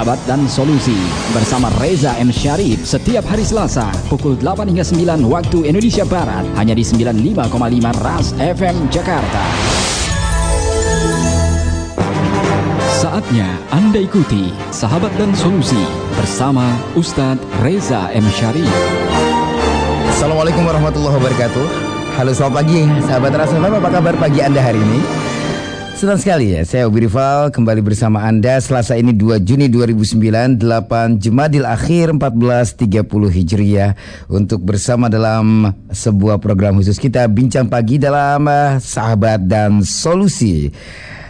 Sahabat dan Solusi bersama Reza M. Syarif setiap hari Selasa pukul 8 hingga 9 waktu Indonesia Barat hanya di 95,5 RAS FM Jakarta. Saatnya Anda ikuti Sahabat dan Solusi bersama Ustadz Reza M. Syarif. Assalamualaikum warahmatullahi wabarakatuh. Halo selamat pagi sahabat Rasa FM apa kabar pagi Anda hari ini? Senang sekali ya, saya Obi Rival kembali bersama Anda Selasa ini 2 Juni 2009 8 Jumadil Akhir 1430 Hijriah Untuk bersama dalam sebuah program khusus kita Bincang Pagi dalam uh, Sahabat dan Solusi.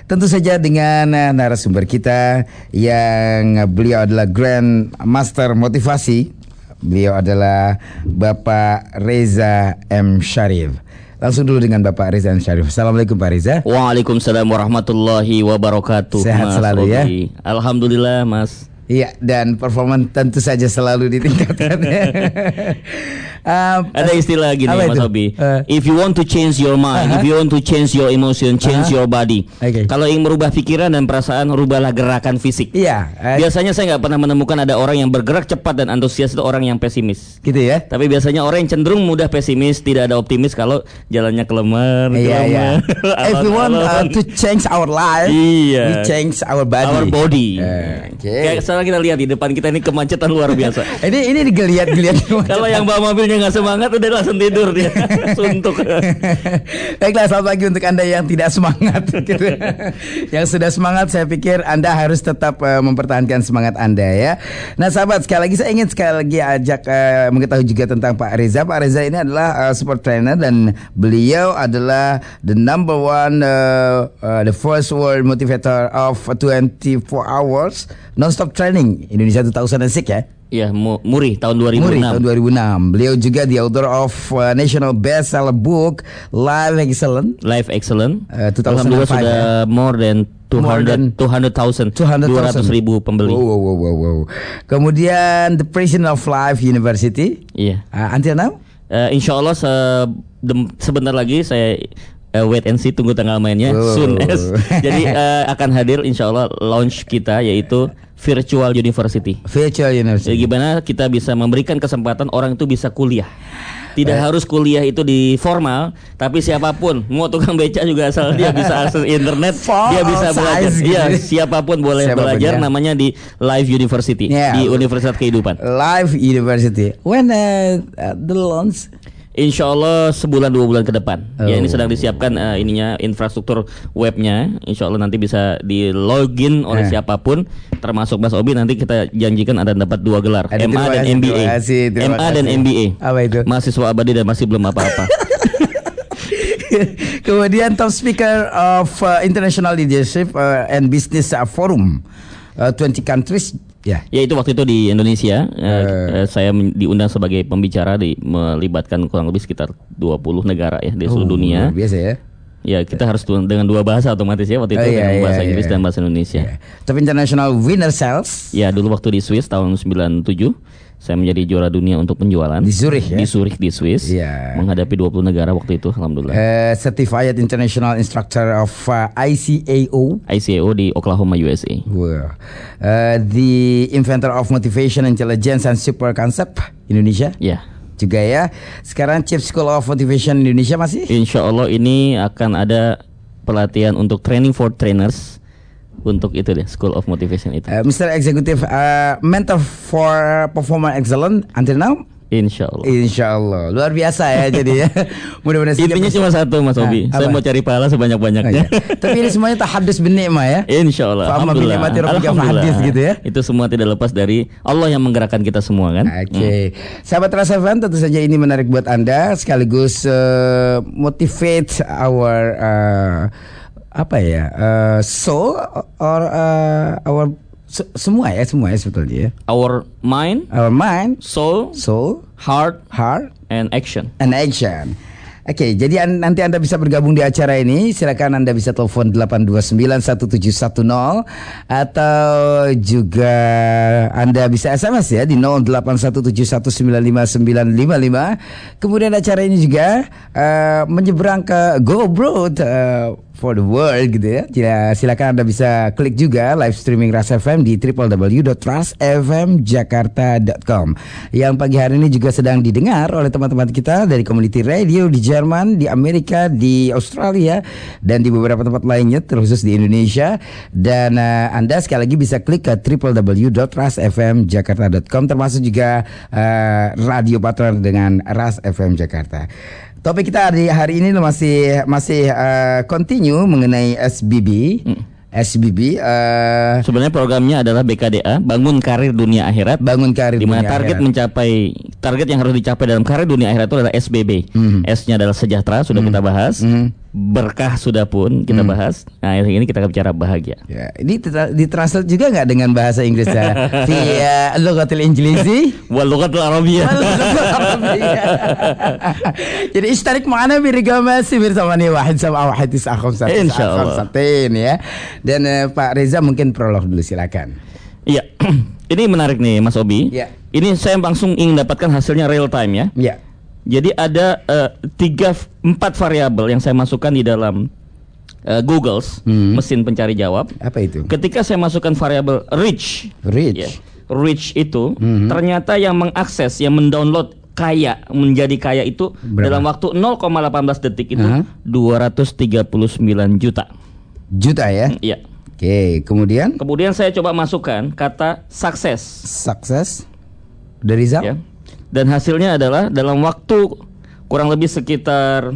Tentu saja dengan uh, narasumber kita yang beliau adalah Grand Master Motivasi. Beliau adalah Bapak Reza M. Syarif Langsung dulu dengan Bapak Reza Syarif. Assalamualaikum Pak Reza. Waalaikumsalam warahmatullahi wabarakatuh. Sehat Mas selalu ya. Alhamdulillah Mas. Iya dan performa tentu saja selalu ditingkatkan. um, Ada istilah gini Mas itu? Obi. Uh, if you want to change your mind, uh -huh. if you want to change your emotion, change uh -huh. your body. Okay. Kalau ingin merubah pikiran dan perasaan, rubahlah gerakan fisik. Iya. Uh, biasanya saya nggak pernah menemukan ada orang yang bergerak cepat dan antusias itu orang yang pesimis. Gitu ya. Tapi biasanya orang yang cenderung mudah pesimis, tidak ada optimis kalau jalannya kelemar. Iya iya. if we want uh, to change our life, iya. we change our body. Our body. Uh, okay. Kayak sekarang kita lihat di depan kita ini kemacetan luar biasa. ini ini digeliat-geliat. Kalau yang bawa mobilnya nggak semangat udah langsung tidur dia, suntuk. Baiklah selamat pagi untuk anda yang tidak semangat. Gitu. yang sudah semangat, saya pikir anda harus tetap uh, mempertahankan semangat anda ya. Nah sahabat sekali lagi saya ingin sekali lagi ajak uh, mengetahui juga tentang Pak Reza. Pak Reza ini adalah uh, sport trainer dan beliau adalah the number one, uh, uh, the first world motivator of 24 hours non-stop training Indonesia 2006 ya. Iya, Muri tahun 2006. Muri tahun 2006. Beliau juga the author of uh, national bestseller book Life Excellent. Life Excellent. Uh, 2005, Alhamdulillah sudah ya? more than 200 200,000 200 ribu pembeli. Wow, wow, wow, wow. Kemudian the President of Life University. Iya. Uh, until now? Uh, insya Allah se sebentar lagi saya uh, wait and see tunggu tanggal mainnya Oh. soon as. Jadi uh, akan hadir insya Allah launch kita yaitu virtual university. Virtual Jadi University. gimana kita bisa memberikan kesempatan orang itu bisa kuliah. Tidak Eh. harus kuliah itu di formal, tapi siapa pun mau tukang beca juga asal dia bisa akses internet, For dia bisa belajar. gitu. Iya, siapa pun boleh Siapa pun, belajar ya. namanya di Live University Yeah. di Universitas Kehidupan. Life University. When uh, the launch? Insya Allah sebulan dua bulan ke depan. Ya ini Oh. sedang disiapkan eh, ininya infrastruktur webnya. Insya Allah nanti bisa di login oleh Eh. siapa pun, termasuk Mas Obi. Nanti kita janjikan ada dapat dua gelar, Ada, MA terima dan kasih, MBA. terima kasih, terima MA dan kasih. MBA. Apa itu? Mahasiswa abadi dan masih belum apa-apa. Kemudian top speaker of uh, International Leadership uh, and Business uh, Forum uh, 20 countries. Ya. Ya itu waktu itu di Indonesia eh, eh, saya diundang sebagai pembicara di melibatkan kurang lebih sekitar 20 negara ya di seluruh Oh, dunia. Biasa ya. Ya kita harus dengan dua bahasa otomatis ya waktu itu Oh, iya, dengan iya, bahasa iya. Inggris dan bahasa Indonesia. Ya. Top International Winner Sales Ya dulu waktu di Swiss tahun 97 saya menjadi juara dunia untuk penjualan di Zurich ya. di Zurich di Swiss Iya. menghadapi 20 negara waktu itu alhamdulillah. Uh, Certified International Instructor of uh, ICAO. ICAO di Oklahoma USA. Wow. Uh, the inventor of motivation, intelligence, and super concept Indonesia Ya. juga ya. Sekarang Chief School of Motivation Indonesia masih. Insya Allah ini akan ada pelatihan untuk training for trainers untuk itu deh School of Motivation itu. Uh, Mr. Executive uh, Mentor for Performance Excellent until now. Insya Allah. Insya Allah luar biasa ya jadi ya. Mudah-mudahan Intinya cuma satu Mas Ah, Obi. apa? Saya mau cari pahala Oh, sebanyak-banyaknya. iya. Tapi ini semuanya tahadus bin ni'mah ya. Insya Allah. Alhamdulillah. Alhamdulillah. gitu ya. Itu semua tidak lepas dari Allah yang menggerakkan kita semua kan. Oke, sahabat Rasa Fan, tentu saja ini menarik buat anda, sekaligus uh, motivate our uh, apa ya, uh, soul or uh, our se- semua ya, semua ya sebetulnya ya. Our mind, Our mind, soul, soul, heart, heart, and action. and action. Oke, jadi an- nanti Anda bisa bergabung di acara ini. Silakan Anda bisa telepon 8291710 atau juga Anda bisa SMS ya di 0817195955. Kemudian acara ini juga eh, menyeberang ke Go Abroad eh, for the world gitu ya. Sila- Silakan Anda bisa klik juga live streaming Ras FM di www.rasfmjakarta.com. Yang pagi hari ini juga sedang didengar oleh teman-teman kita dari community radio di Jerman, di Amerika, di Australia dan di beberapa tempat lainnya terkhusus di Indonesia dan eh, Anda sekali lagi bisa klik ke www.rasfmjakarta.com termasuk juga eh, radio partner dengan Ras FM Jakarta. Topik kita di hari ini masih masih eh, continue mengenai SBB. SBB eh, Sebenarnya programnya adalah BKDA, Bangun Karir Dunia Akhirat. bangun karir di mana dunia target akhirat. mencapai target yang harus dicapai dalam karir dunia akhirat itu adalah SBB. Hmm. S-nya adalah sejahtera sudah kita bahas. Berkah sudah pun kita Hmm. bahas. Nah, hari ini kita akan bicara bahagia. Ya, ini tra- ditranslate juga nggak dengan bahasa Inggris ya? Via Lughatil Injilizi. Walughatul Arabiyah. Jadi istarik mana biriga masih bersama nih wahid sama wahid isakhum satu Insya Allah. satin ya. Dan eh, Pak Reza mungkin prolog dulu silakan. Iya. ini menarik nih Mas Obi. Iya. Ini saya langsung ingin dapatkan hasilnya real time ya. Ya. Jadi ada eh, tiga empat variabel yang saya masukkan di dalam eh, Google's Hmm. mesin pencari jawab. Apa itu? Ketika saya masukkan variabel rich, Rich. ya, rich itu Mhm. ternyata yang mengakses, yang mendownload kaya menjadi kaya itu Berapa? dalam waktu 0,18 detik itu Aha. 239 juta. Juta ya. Iya. Oke, kemudian Kemudian saya coba masukkan kata sukses, sukses dari Rizal. ya. Dan hasilnya adalah dalam waktu kurang lebih sekitar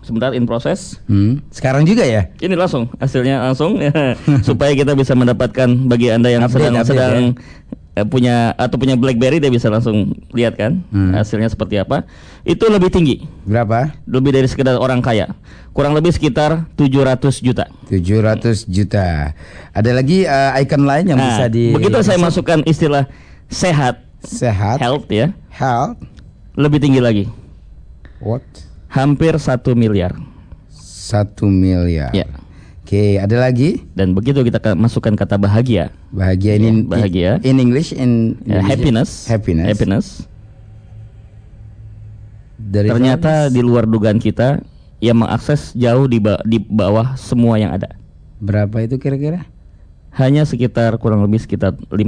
sebentar in proses. Hmm, Sekarang juga ya? Ini langsung hasilnya langsung ya, supaya kita bisa mendapatkan bagi anda yang Update, sedang update, sedang ya. eh, punya atau punya BlackBerry dia bisa langsung lihat kan Hmm. hasilnya seperti apa. Itu lebih tinggi, Berapa? lebih dari sekedar orang kaya. Kurang lebih sekitar 700 juta. 700 juta. Ada lagi eh, icon lain yang Nah, bisa di begitu saya masukkan istilah sehat, sehat, health ya, health, lebih tinggi lagi, what? hampir satu miliar. Satu miliar. Ya. Oke, ada lagi? Dan begitu kita ka- masukkan kata bahagia, Bahagia ini Ya, bahagia. in English in ya, Indonesia? happiness, Happiness. happiness. Dari ternyata di luar dugaan kita yang mengakses jauh di, ba- di bawah semua yang ada. berapa itu kira-kira? Hanya sekitar kurang lebih sekitar 50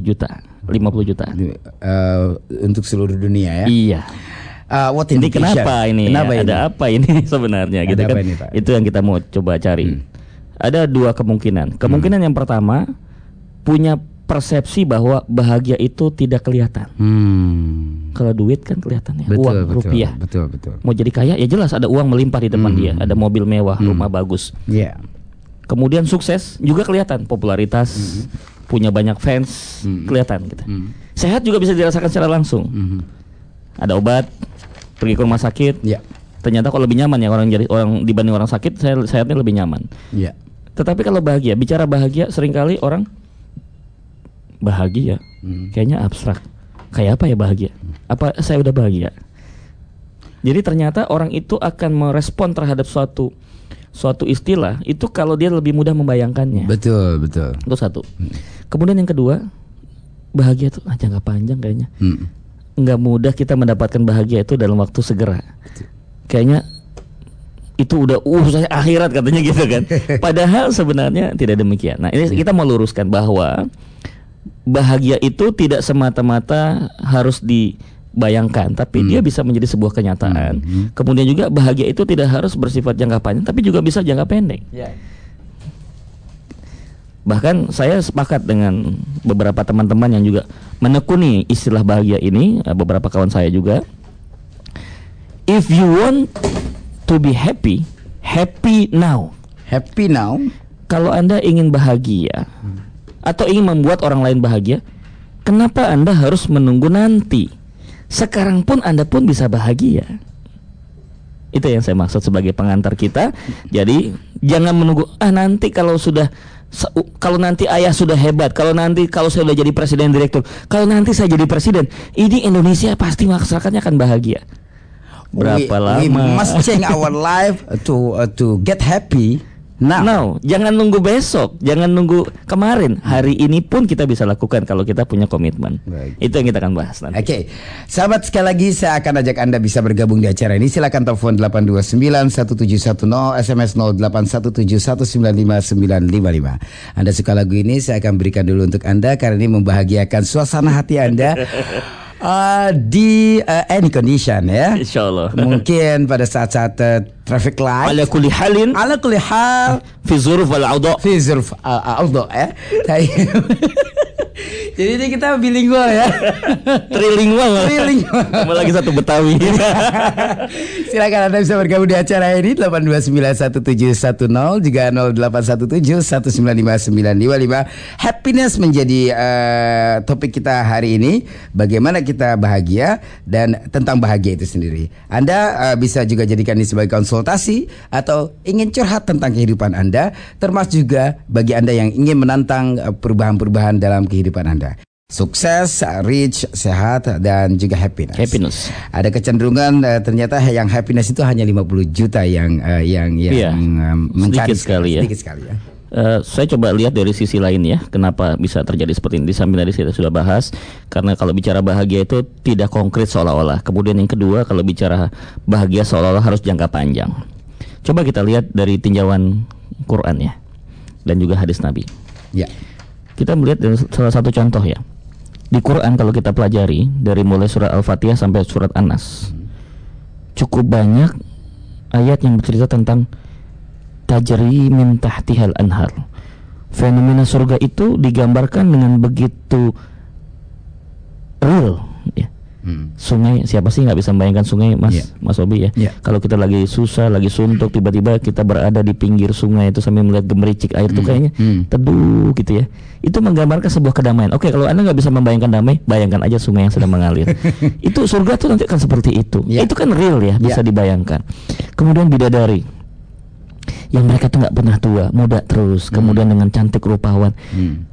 juta. 50 juta. Eh, untuk seluruh dunia ya. Iya. Uh, what Ini kenapa ini? Kenapa ini? Ada apa ini sebenarnya Ada gitu kan? ini, Pak? Itu yang kita mau coba cari. Ada dua kemungkinan. Kemungkinan yang pertama punya persepsi bahwa bahagia itu tidak kelihatan. Hmm. Kalau duit kan kelihatan ya, Betul, uang betul, rupiah. Betul, betul. Mau jadi kaya ya jelas ada uang melimpah di depan Hmm. dia, ada mobil mewah, rumah bagus. Iya. Kemudian sukses juga kelihatan popularitas, Hmm. Punya banyak fans kelihatan gitu. Sehat juga bisa dirasakan secara langsung. Mhm. Ada obat, pergi ke rumah sakit. Iya. Ternyata kok lebih nyaman ya orang jadi orang dibanding orang sakit, saya sehatnya lebih nyaman. Iya. Tetapi kalau bahagia, bicara bahagia sering kali orang bahagia, Hmm. kayaknya abstrak. Kayak apa ya bahagia? Apa saya udah bahagia? Jadi ternyata orang itu akan merespon terhadap suatu suatu istilah itu kalau dia lebih mudah membayangkannya. Betul, betul. Itu satu. Kemudian yang kedua, bahagia itu ah, jangka panjang kayaknya. Hmm. Nggak mudah kita mendapatkan bahagia itu dalam waktu segera. Kayaknya itu udah uh saya akhirat katanya gitu kan. Padahal sebenarnya tidak demikian. Nah, ini kita mau luruskan bahwa bahagia itu tidak semata-mata harus dibayangkan, tapi dia bisa menjadi sebuah kenyataan. Kemudian juga bahagia itu tidak harus bersifat jangka panjang, tapi juga bisa jangka pendek. Iya. Bahkan saya sepakat dengan beberapa teman-teman yang juga menekuni istilah bahagia ini, eh, beberapa kawan saya juga. If you want to be happy, happy now. Happy now. Kalau Anda ingin bahagia atau ingin membuat orang lain bahagia, kenapa Anda harus menunggu nanti? Sekarang pun Anda pun bisa bahagia. Itu yang saya maksud sebagai pengantar kita. Jadi jangan menunggu ah nanti kalau sudah kalau nanti ayah sudah hebat, kalau nanti kalau saya sudah jadi presiden direktur, kalau nanti saya jadi presiden, ini Indonesia pasti masyarakatnya akan bahagia. Berapa we, lama? We must change our life to uh, to get happy Now. Jangan nunggu besok, jangan nunggu kemarin. Hari ini pun kita bisa lakukan kalau kita punya komitmen. Baik. Itu yang kita akan bahas nanti. Oke, sahabat sekali lagi saya akan ajak Anda bisa bergabung di acara ini. Silakan telepon 829 1710 SMS 0817195955. Anda suka lagu ini saya akan berikan dulu untuk Anda karena ini membahagiakan suasana hati Anda. Uh, di uh, any condition ya. Insya Allah. Mungkin pada saat-saat uh, traffic light. Ala kulli halin Ala kulli hal fi zuruf wal awda. fi zurf audo ya. Jadi ini kita bilingual ya. Trilingual. Trilingual. Tambah lagi satu Betawi. Silakan Anda bisa bergabung di acara ini 8291710 juga 0817195955. Happiness menjadi eh, topik kita hari ini. Bagaimana kita bahagia dan tentang bahagia itu sendiri. Anda eh, bisa juga jadikan ini sebagai konsultasi atau ingin curhat tentang kehidupan Anda, termasuk juga bagi Anda yang ingin menantang eh, perubahan-perubahan dalam kehidupan Anda. Sukses, rich, sehat, dan juga happiness. Happiness. Ada kecenderungan eh, ternyata yang happiness itu hanya 50 juta yang eh, yang yang Iya. eh, mencari Sedikit sekali ya. Sedikit sekali ya. Eh, saya coba lihat dari sisi lain ya, kenapa bisa terjadi seperti ini. Samping tadi kita sudah bahas, karena kalau bicara bahagia itu tidak konkret seolah-olah. Kemudian yang kedua, kalau bicara bahagia seolah-olah harus jangka panjang. Coba kita lihat dari tinjauan Quran ya, dan juga hadis Nabi. Ya. Kita melihat salah satu contoh ya. Di Quran kalau kita pelajari dari mulai surat Al-Fatihah sampai surat An-Nas. Cukup banyak ayat yang bercerita tentang tajri min tahtihal anhar. Fenomena surga itu digambarkan dengan begitu real ya. Hmm. Sungai siapa sih nggak bisa membayangkan sungai Mas Iya. Mas Obi ya. Iya. Kalau kita lagi susah, lagi suntuk tiba-tiba kita berada di pinggir sungai itu sambil melihat gemericik air itu kayaknya Hmm. teduh gitu ya. Itu menggambarkan sebuah kedamaian. Oke, kalau Anda nggak bisa membayangkan damai, bayangkan aja sungai yang sedang mengalir. itu surga tuh nanti akan seperti itu. Iya. Itu kan real ya, bisa Iya. dibayangkan. Kemudian bidadari yang mereka tuh nggak pernah tua, muda terus, kemudian dengan cantik rupawan. Hmm.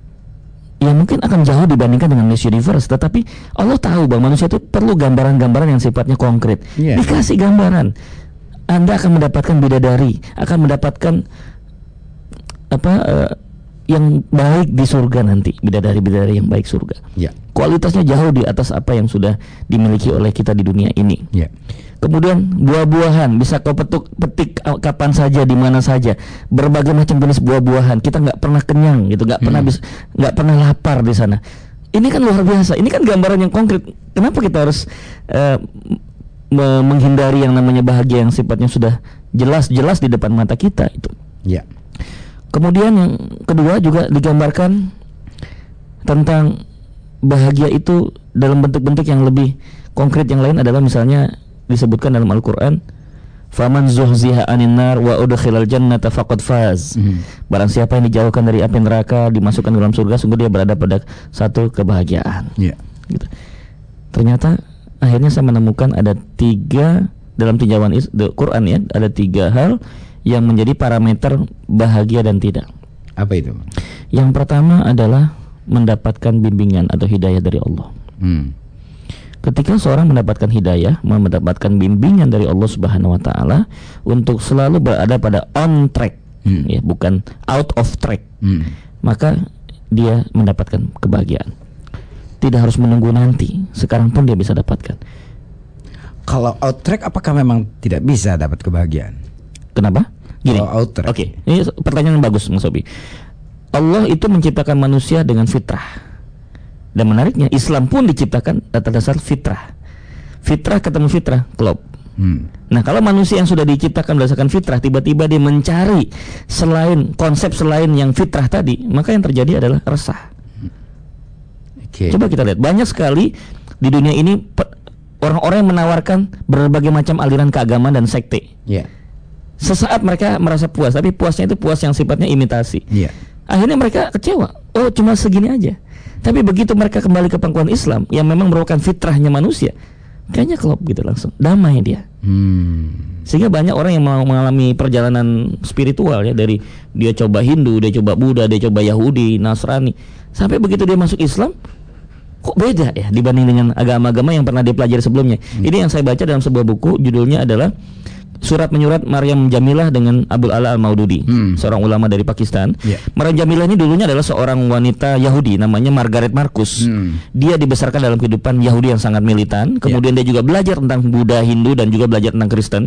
Ya mungkin akan jauh dibandingkan dengan Miss Universe, tetapi Allah tahu bahwa manusia itu perlu gambaran-gambaran yang sifatnya konkret. Iya. Dikasih gambaran, Anda akan mendapatkan bidadari, akan mendapatkan apa eh, yang baik di surga nanti, bidadari-bidadari yang baik surga. Ya. Kualitasnya jauh di atas apa yang sudah dimiliki oleh kita di dunia ini. Ya. Kemudian buah-buahan bisa kau petuk petik uh, kapan saja di mana saja. Berbagai macam jenis buah-buahan. Kita nggak pernah kenyang gitu, nggak pernah bis, nggak pernah lapar di sana. Ini kan luar biasa. Ini kan gambaran yang konkret. Kenapa kita harus uh, me- menghindari yang namanya bahagia yang sifatnya sudah jelas-jelas di depan mata kita itu. Ya. Kemudian yang kedua juga digambarkan tentang bahagia itu dalam bentuk-bentuk yang lebih konkret yang lain adalah misalnya disebutkan dalam Al-Qur'an Faman zuhziha anin nar wa udkhilal jannata faqad faz. Barang siapa yang dijauhkan dari api neraka dimasukkan ke dalam surga sungguh dia berada pada satu kebahagiaan. Ya. Gitu. Ternyata akhirnya saya menemukan ada tiga dalam tinjauan Quran ya ada tiga hal yang menjadi parameter bahagia dan tidak. Apa itu? Yang pertama adalah mendapatkan bimbingan atau hidayah dari Allah. Hmm. Ketika seorang mendapatkan hidayah, mendapatkan bimbingan dari Allah Subhanahu wa taala untuk selalu berada pada on track, Hmm. ya, bukan out of track, Hmm. maka dia mendapatkan kebahagiaan. Tidak harus menunggu nanti, sekarang pun dia bisa dapatkan. Kalau out track apakah memang tidak bisa dapat kebahagiaan? Kenapa? Gini. Kalau out track. Oke, ini pertanyaan yang bagus Mas Sobi. Allah itu menciptakan manusia dengan fitrah. Dan menariknya Islam pun diciptakan atas dasar fitrah. Fitrah ketemu fitrah, klop. Hmm. Nah, kalau manusia yang sudah diciptakan berdasarkan fitrah tiba-tiba dia mencari selain konsep selain yang fitrah tadi, maka yang terjadi adalah resah. Oke. Coba kita lihat banyak sekali di dunia ini orang-orang yang menawarkan berbagai macam aliran keagamaan dan sekte. Ya. Sesaat mereka merasa puas, tapi puasnya itu puas yang sifatnya imitasi. Iya. Akhirnya mereka kecewa. Oh, cuma segini aja. Tapi begitu mereka kembali ke pangkuan Islam yang memang merupakan fitrahnya manusia, kayaknya klop gitu langsung. Damai dia. Hmm. Sehingga banyak orang yang mau mengalami perjalanan spiritual ya dari dia coba Hindu, dia coba Buddha, dia coba Yahudi, Nasrani. Sampai begitu dia masuk Islam, kok beda ya dibanding dengan agama-agama yang pernah dia pelajari sebelumnya. Ini yang saya baca dalam sebuah buku judulnya adalah surat menyurat Maryam Jamilah dengan Abdul Ala Al Maududi, Hmm. seorang ulama dari Pakistan. Iya. Maryam Jamilah ini dulunya adalah seorang wanita Yahudi namanya Margaret Marcus. Hmm. Dia dibesarkan dalam kehidupan Yahudi yang sangat militan. Kemudian dia juga belajar tentang Buddha, Hindu dan juga belajar tentang Kristen.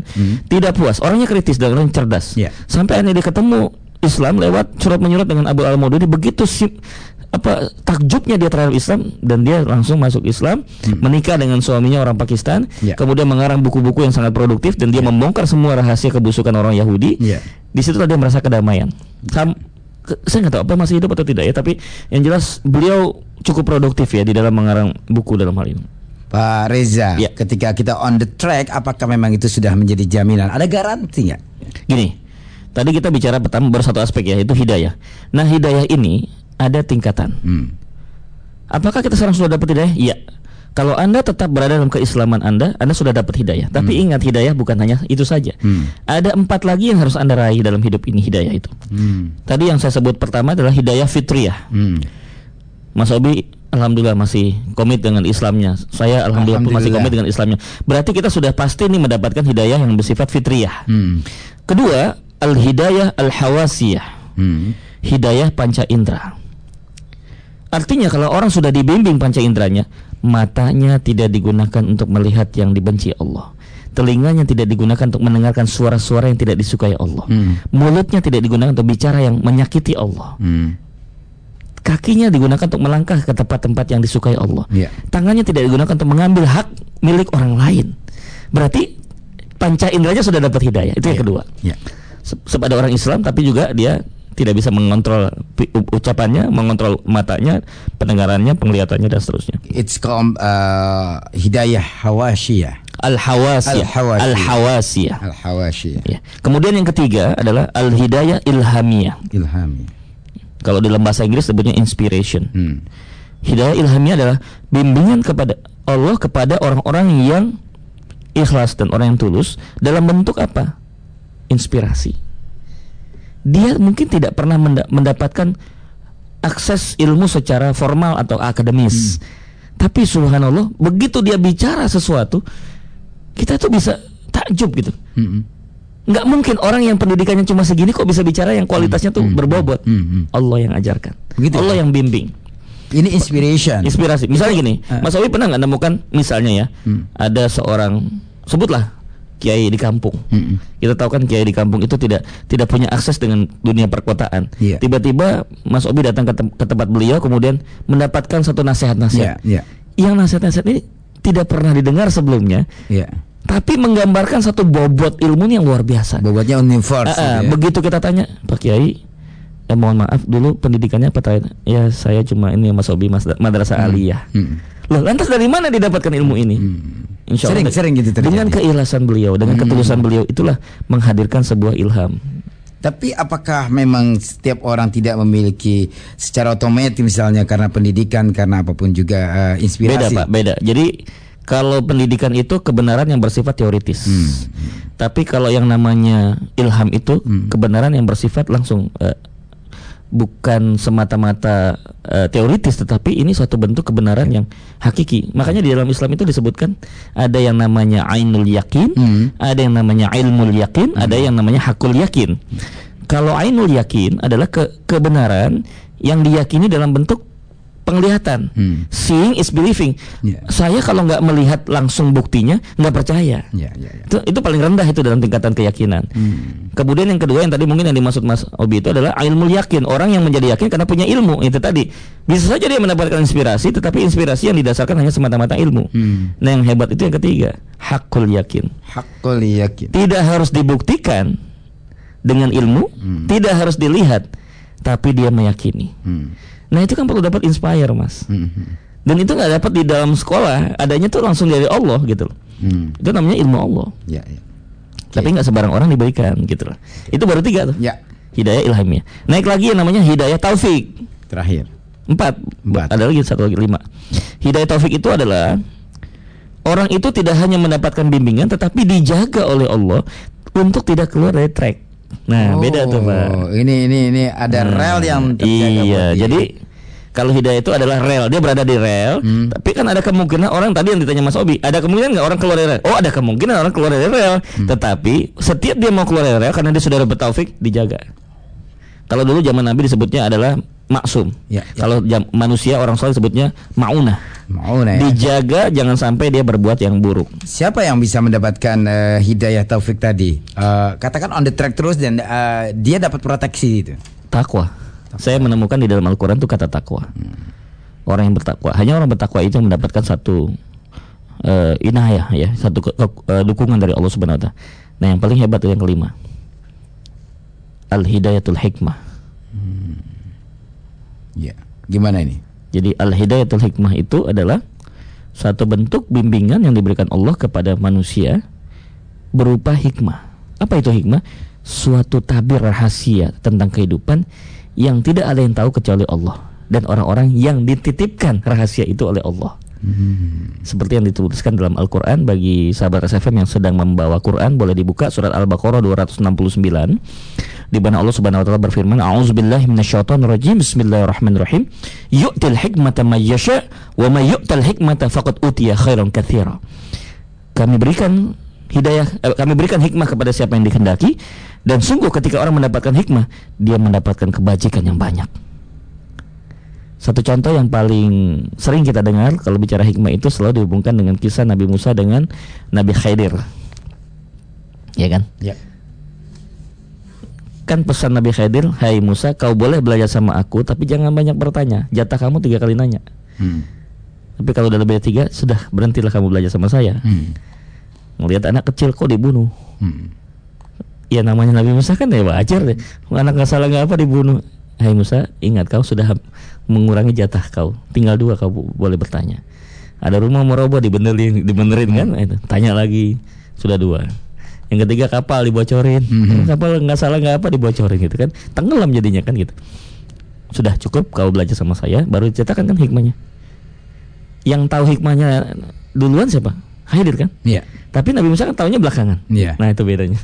Tidak puas, orangnya kritis dan orangnya cerdas. Iya. Sampai akhirnya dia ketemu Islam lewat surat menyurat dengan Abu Al Maududi begitu apa takjubnya dia terhadap Islam dan dia langsung masuk Islam menikah dengan suaminya orang Pakistan Ya. kemudian mengarang buku-buku yang sangat produktif dan dia membongkar semua rahasia kebusukan orang Yahudi Ya. di situlah dia merasa kedamaian Sam- saya nggak tahu apa masih hidup atau tidak ya tapi yang jelas beliau cukup produktif ya di dalam mengarang buku dalam hal ini Pak Reza, Ya. ketika kita on the track, apakah memang itu sudah menjadi jaminan? Ada garansi nggak? Gini, tadi kita bicara pertama baru satu aspek ya, itu hidayah. Nah, hidayah ini ada tingkatan. Hmm. Apakah kita sekarang sudah dapat hidayah? Iya. Kalau Anda tetap berada dalam keislaman Anda, Anda sudah dapat hidayah. Tapi ingat hidayah bukan hanya itu saja. Hmm. Ada empat lagi yang harus Anda raih dalam hidup ini hidayah itu. Hmm. Tadi yang saya sebut pertama adalah hidayah fitriyah. Hmm. Mas Obi alhamdulillah masih komit dengan Islamnya. Saya alhamdulillah, pun masih Alhamdulillah. komit dengan Islamnya. Berarti kita sudah pasti ini mendapatkan hidayah yang bersifat fitriyah. Hmm. Kedua, al hidayah al hawasiyah. Hmm. Hidayah panca indera. Artinya kalau orang sudah dibimbing panca inderanya, matanya tidak digunakan untuk melihat yang dibenci Allah. Telinganya tidak digunakan untuk mendengarkan suara-suara yang tidak disukai Allah. Hmm. Mulutnya tidak digunakan untuk bicara yang menyakiti Allah. Hmm. Kakinya digunakan untuk melangkah ke tempat-tempat yang disukai Allah. Iya. Tangannya tidak digunakan untuk mengambil hak milik orang lain. Berarti panca inderanya sudah dapat hidayah. Itu yang Iya. kedua. Ya. Se- sebab ada orang Islam tapi juga dia tidak bisa mengontrol ucapannya, mengontrol matanya, pendengarannya, penglihatannya dan seterusnya. It's called uh, hidayah hawashiyah. Al-hawasiyah. Al-hawasiyah. Al-hawasiyah. Ya. Kemudian yang ketiga adalah al-hidayah ilhamiyah. Ilhami. Kalau dalam bahasa Inggris sebutnya inspiration. Hmm. Hidayah ilhamiyah adalah bimbingan kepada Allah kepada orang-orang yang ikhlas dan orang yang tulus dalam bentuk apa? Inspirasi. Dia mungkin tidak pernah menda- mendapatkan akses ilmu secara formal atau akademis. Tapi subhanallah, begitu dia bicara sesuatu, kita tuh bisa takjub gitu. Hmm. Nggak mungkin orang yang pendidikannya cuma segini kok bisa bicara yang kualitasnya tuh berbobot. Hmm, hmm. Allah yang ajarkan. Begitu ya? Allah yang bimbing. Ini inspiration. Inspirasi. Misalnya gini, Ah. Mas Owi pernah nggak nemukan misalnya ya, Hmm. ada seorang sebutlah kiai di kampung. Hmm. Kita tahu kan kiai di kampung itu tidak tidak punya akses dengan dunia perkotaan. Iya. Tiba-tiba Mas Obi datang ke, tem- ke tempat beliau kemudian mendapatkan satu nasihat-nasihat. ya. Yang nasihat-nasihat ini tidak pernah didengar sebelumnya, Ya. tapi menggambarkan satu bobot ilmu yang luar biasa. Bobotnya universe. Ah, ah, gitu ya. Begitu kita tanya, Pak Kiai, ya mohon maaf dulu pendidikannya apa terakhir? Ya saya cuma ini Mas Obi Mas Madrasah Aliyah. Hmm. Loh, lantas dari mana didapatkan ilmu ini? Insya Allah Sering- sering gitu terjadi. Dengan keikhlasan beliau, dengan Hmm. ketulusan beliau, itulah menghadirkan sebuah ilham. Tapi apakah memang setiap orang tidak memiliki secara otomatis misalnya karena pendidikan karena apa pun juga uh, Beda inspirasi? pak, beda. Jadi kalau pendidikan itu kebenaran yang bersifat teoritis, Hmm. tapi kalau yang namanya ilham itu Hmm. kebenaran yang bersifat langsung. eh, bukan semata-mata eh, teoritis tetapi ini suatu bentuk kebenaran yang hakiki. Makanya di dalam Islam itu disebutkan ada yang namanya ainul yakin, Hmm. ada yang namanya ilmul yakin, ada yang namanya hakul yakin. Kalau ainul yakin adalah ke kebenaran yang diyakini dalam bentuk penglihatan. Hmm. Seeing is believing. Ya. Saya kalau nggak melihat langsung buktinya nggak percaya. Ya, ya, ya. Itu, itu paling rendah itu dalam tingkatan keyakinan. Hmm. Kemudian yang kedua yang tadi mungkin yang dimaksud Mas Obi itu adalah ilmu yakin. Orang yang menjadi yakin karena punya ilmu. Itu tadi. Bisa saja dia mendapatkan inspirasi tetapi inspirasi yang didasarkan hanya semata-mata ilmu. Hmm. Nah, yang hebat itu yang ketiga, hakul yakin. Hakul yakin. Tidak harus dibuktikan dengan ilmu, Hmm. tidak harus dilihat, tapi dia meyakini. Hmm. Nah, itu kan perlu dapat inspire, Mas. Hmm. hmm. Dan itu nggak dapat di dalam sekolah, adanya tuh langsung dari Allah gitu loh. Hmm. Itu namanya ilmu Allah. Ya, ya. Tapi nggak sebarang orang diberikan gitu loh. Itu baru tiga tuh. Ya. Hidayah ilhamiyah. Naik lagi yang namanya hidayah taufik. Terakhir. Empat. Empat. Ada lagi satu lagi lima. Hidayah taufik itu adalah orang itu tidak hanya mendapatkan bimbingan, tetapi dijaga oleh Allah untuk tidak keluar dari track. Nah, beda tuh pak. Oh, Ini ini ini ada Nah, rel yang terjaga Iya, jadi Kalau hidayah itu adalah rel, dia berada di rel. Hmm. Tapi kan ada kemungkinan orang tadi yang ditanya Mas Obi, ada kemungkinan nggak orang keluar dari rel? Oh, ada kemungkinan orang keluar dari rel. Hmm. Tetapi setiap dia mau keluar dari rel karena dia sudah dapat taufik dijaga. Kalau dulu zaman Nabi disebutnya adalah maksum. Ya, ya. Kalau jam, manusia orang soleh disebutnya maunah. Mau nah ya. Dijaga jangan sampai dia berbuat yang buruk. Siapa yang bisa mendapatkan eh, hidayah taufik tadi? Eh, katakan on the track terus dan eh, dia dapat proteksi itu. Takwa. Saya menemukan di dalam Al-Qur'an itu kata takwa. Orang yang bertakwa, hanya orang bertakwa itu yang mendapatkan satu eh, inayah ya, satu eh, dukungan dari Allah Subhanahu wa taala. Nah, yang paling hebat itu yang kelima. Al-hidayatul hikmah. Ya. Gimana ini? Jadi al-hidayatul hikmah itu adalah satu bentuk bimbingan yang diberikan Allah kepada manusia berupa hikmah. Apa itu hikmah? Suatu tabir rahasia tentang kehidupan yang tidak ada yang tahu kecuali Allah dan orang-orang yang dititipkan rahasia itu oleh Allah. Seperti yang dituliskan dalam Al-Quran bagi sahabat SFM yang sedang membawa Quran boleh dibuka surat Al-Baqarah 269 di mana Allah Subhanahu wa taala berfirman A'udzubillahi minasyaitonirrajim Bismillahirrahmanirrahim Yu'til hikmata may yasha wa may yu'tal hikmata faqad utiya khairan katsira. Kami berikan hidayah eh, kami berikan hikmah kepada siapa yang dikehendaki dan sungguh ketika orang mendapatkan hikmah dia mendapatkan kebajikan yang banyak. Satu contoh yang paling sering kita dengar kalau bicara hikmah itu selalu dihubungkan dengan kisah Nabi Musa dengan Nabi Khidir. Ya kan? Ya. Kan pesan Nabi Khidir, "Hai Musa, kau boleh belajar sama aku tapi jangan banyak bertanya. Jatah kamu tiga kali nanya. Hmm. Tapi kalau udah lebih dari tiga, sudah berhentilah kamu belajar sama saya." Hmm. Ngelihat anak kecil kok dibunuh. Hmm. Ya namanya Nabi Musa kan ya wajar deh. Anak nggak salah nggak apa dibunuh. Hai Musa, ingat kau sudah mengurangi jatah kau. Tinggal dua kau bo- boleh bertanya. Ada rumah mau roboh dibenerin, dibenerin kan? Itu. Tanya lagi. Sudah dua. Yang ketiga kapal dibocorin. Mhm. Kapal nggak salah nggak apa dibocorin gitu kan? Tenggelam jadinya kan gitu. Sudah cukup kau belajar sama saya, baru diceritakan kan hikmahnya. Yang tahu hikmahnya duluan siapa? Haidir kan? Iya. Tapi Nabi Musa kan tahunya belakangan. Iya. Nah itu bedanya.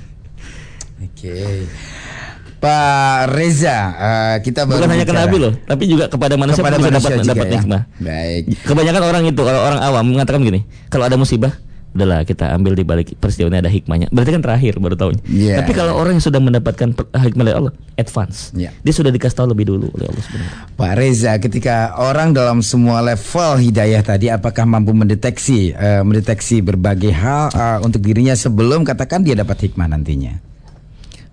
Oke. Pak Reza, eh, kita baru Bukan hanya ke Nabi loh, tapi juga kepada manusia kepada manusia dapat juga dapat ya. hikmah. Baik. Kebanyakan orang itu kalau orang awam mengatakan gini, kalau ada musibah, udahlah kita ambil di balik peristiwa ini ada hikmahnya. Berarti kan terakhir baru tahunya. Iya. Tapi kalau orang yang sudah mendapatkan hikmah dari Allah, advance. Iya. Dia sudah dikasih tahu lebih dulu oleh Allah sebenarnya. Pak Reza, ketika orang dalam semua level hidayah tadi, apakah mampu mendeteksi eh, mendeteksi berbagai hal eh, untuk dirinya sebelum katakan dia dapat hikmah nantinya?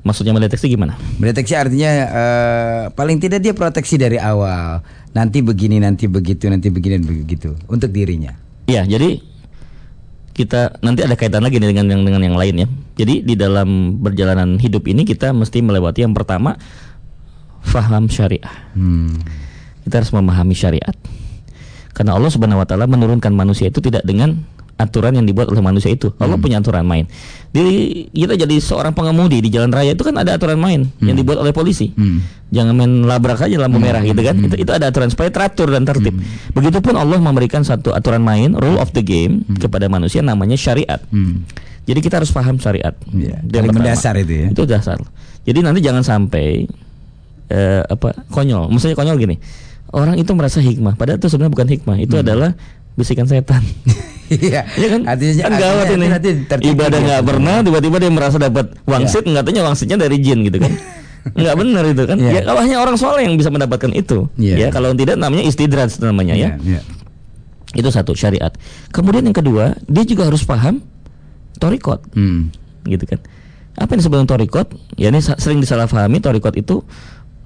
Maksudnya mendeteksi gimana? Mendeteksi artinya eh, paling tidak dia proteksi dari awal. Nanti begini, nanti begitu, nanti begini dan begitu untuk dirinya. Iya, jadi kita nanti ada kaitan lagi dengan yang dengan yang lain ya. Jadi di dalam perjalanan hidup ini kita mesti melewati yang pertama faham syariah. Hmm. Kita harus memahami syariat. Karena Allah Subhanahu wa taala menurunkan manusia itu tidak dengan aturan yang dibuat oleh manusia itu. Allah punya aturan main. Di kita jadi seorang pengemudi di jalan raya itu kan ada aturan main yang dibuat oleh polisi. Hmm. Jangan main labrak aja lampu merah gitu kan. Itu itu ada aturan supaya teratur dan tertib. Begitupun Allah memberikan satu aturan main, rule of the game kepada manusia namanya syariat. Hmm. Jadi kita harus paham syariat. Pertama. mendasar itu ya. Itu dasar. Jadi nanti jangan sampai eh, apa konyol. Maksudnya konyol gini. Orang itu merasa hikmah, padahal itu sebenarnya bukan hikmah. Itu adalah bisikan setan. Iya. Iya kan? Artinya, kan gawat ini. Ibadah nggak pernah, tiba-tiba dia merasa dapat wangsit, nggak tanya wangsitnya dari jin gitu kan? Nggak benar itu kan? Iya. Ya kalau hanya orang soleh yang bisa mendapatkan itu. Iya. Ya kalau tidak namanya istidraj namanya ya. Iya, iya. Itu satu syariat. Kemudian yang kedua, dia juga harus paham torikot Hmm. gitu kan. Apa yang disebut torikot? Ya ini sering disalahpahami torikot itu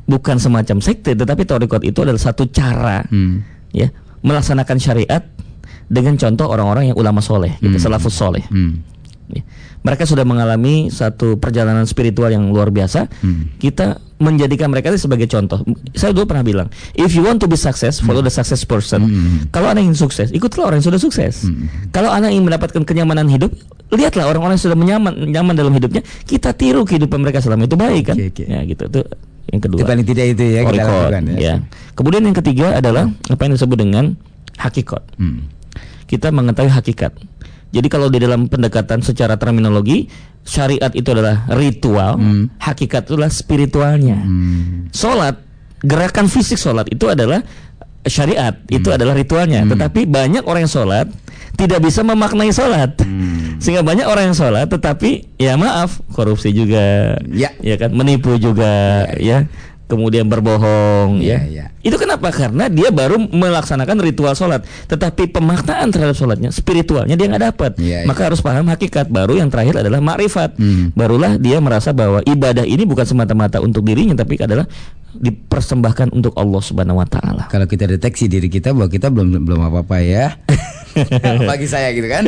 bukan semacam sekte, tetapi torikot itu adalah satu cara Hmm. ya melaksanakan syariat dengan contoh orang-orang yang ulama soleh, gitu, Hmm. salafus soleh. Hmm. Ya. Mereka sudah mengalami satu perjalanan spiritual yang luar biasa. Hmm. Kita menjadikan mereka itu sebagai contoh. Saya dulu pernah bilang, if you want to be success, follow the success person. Hmm. Kalau anda ingin sukses, ikutlah orang yang sudah sukses. Hmm. Kalau anda ingin mendapatkan kenyamanan hidup, lihatlah orang-orang yang sudah menyaman, nyaman dalam hidupnya. Kita tiru kehidupan mereka selama itu baik kan? Oke, oke. Ya gitu. Itu yang kedua. Itu paling tidak itu ya kita lakukan ya. ya. Kemudian yang ketiga adalah apa yang disebut dengan hakikat Hmm. Kita mengetahui hakikat. Jadi kalau di dalam pendekatan secara terminologi, syariat itu adalah ritual, Hmm. hakikat itu adalah spiritualnya. Hmm. Sholat, gerakan fisik sholat itu adalah syariat itu adalah ritualnya. Tetapi banyak orang yang sholat tidak bisa memaknai sholat, sehingga banyak orang yang sholat tetapi ya maaf korupsi juga, Ya. kan menipu juga, ya, kemudian berbohong, Ya, ya. ya. Itu kenapa? Karena dia baru melaksanakan ritual sholat, tetapi pemaknaan terhadap sholatnya, spiritualnya dia nggak dapat. Ya, Maka harus paham hakikat. Baru yang terakhir adalah makrifat. Hmm. Barulah dia merasa bahwa ibadah ini bukan semata-mata untuk dirinya, tapi adalah dipersembahkan untuk Allah Subhanahu Wa Taala. Kalau kita deteksi diri kita bahwa kita belum belum apa-apa ya. Bagi saya gitu kan.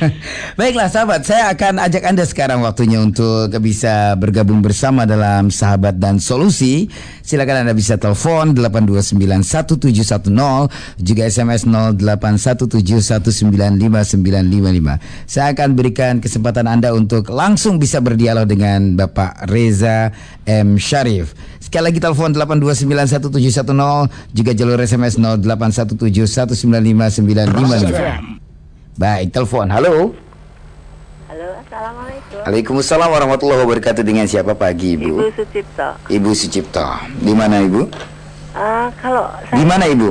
Baiklah sahabat, saya akan ajak Anda sekarang waktunya untuk bisa bergabung bersama dalam Sahabat dan Solusi. Silakan Anda bisa telepon 8291710 juga SMS 0817195955. Saya akan berikan kesempatan Anda untuk langsung bisa berdialog dengan Bapak Reza M Syarif. Sekali lagi telepon 8291710 juga jalur SMS 0817195955. Baik, telepon. Halo. Halo, assalamualaikum. Waalaikumsalam warahmatullahi wabarakatuh. Dengan siapa pagi, Ibu Ibu? Sucipto. Ibu Sucipto. Di mana, Ibu? Ah, kalau saya, Di mana, Ibu?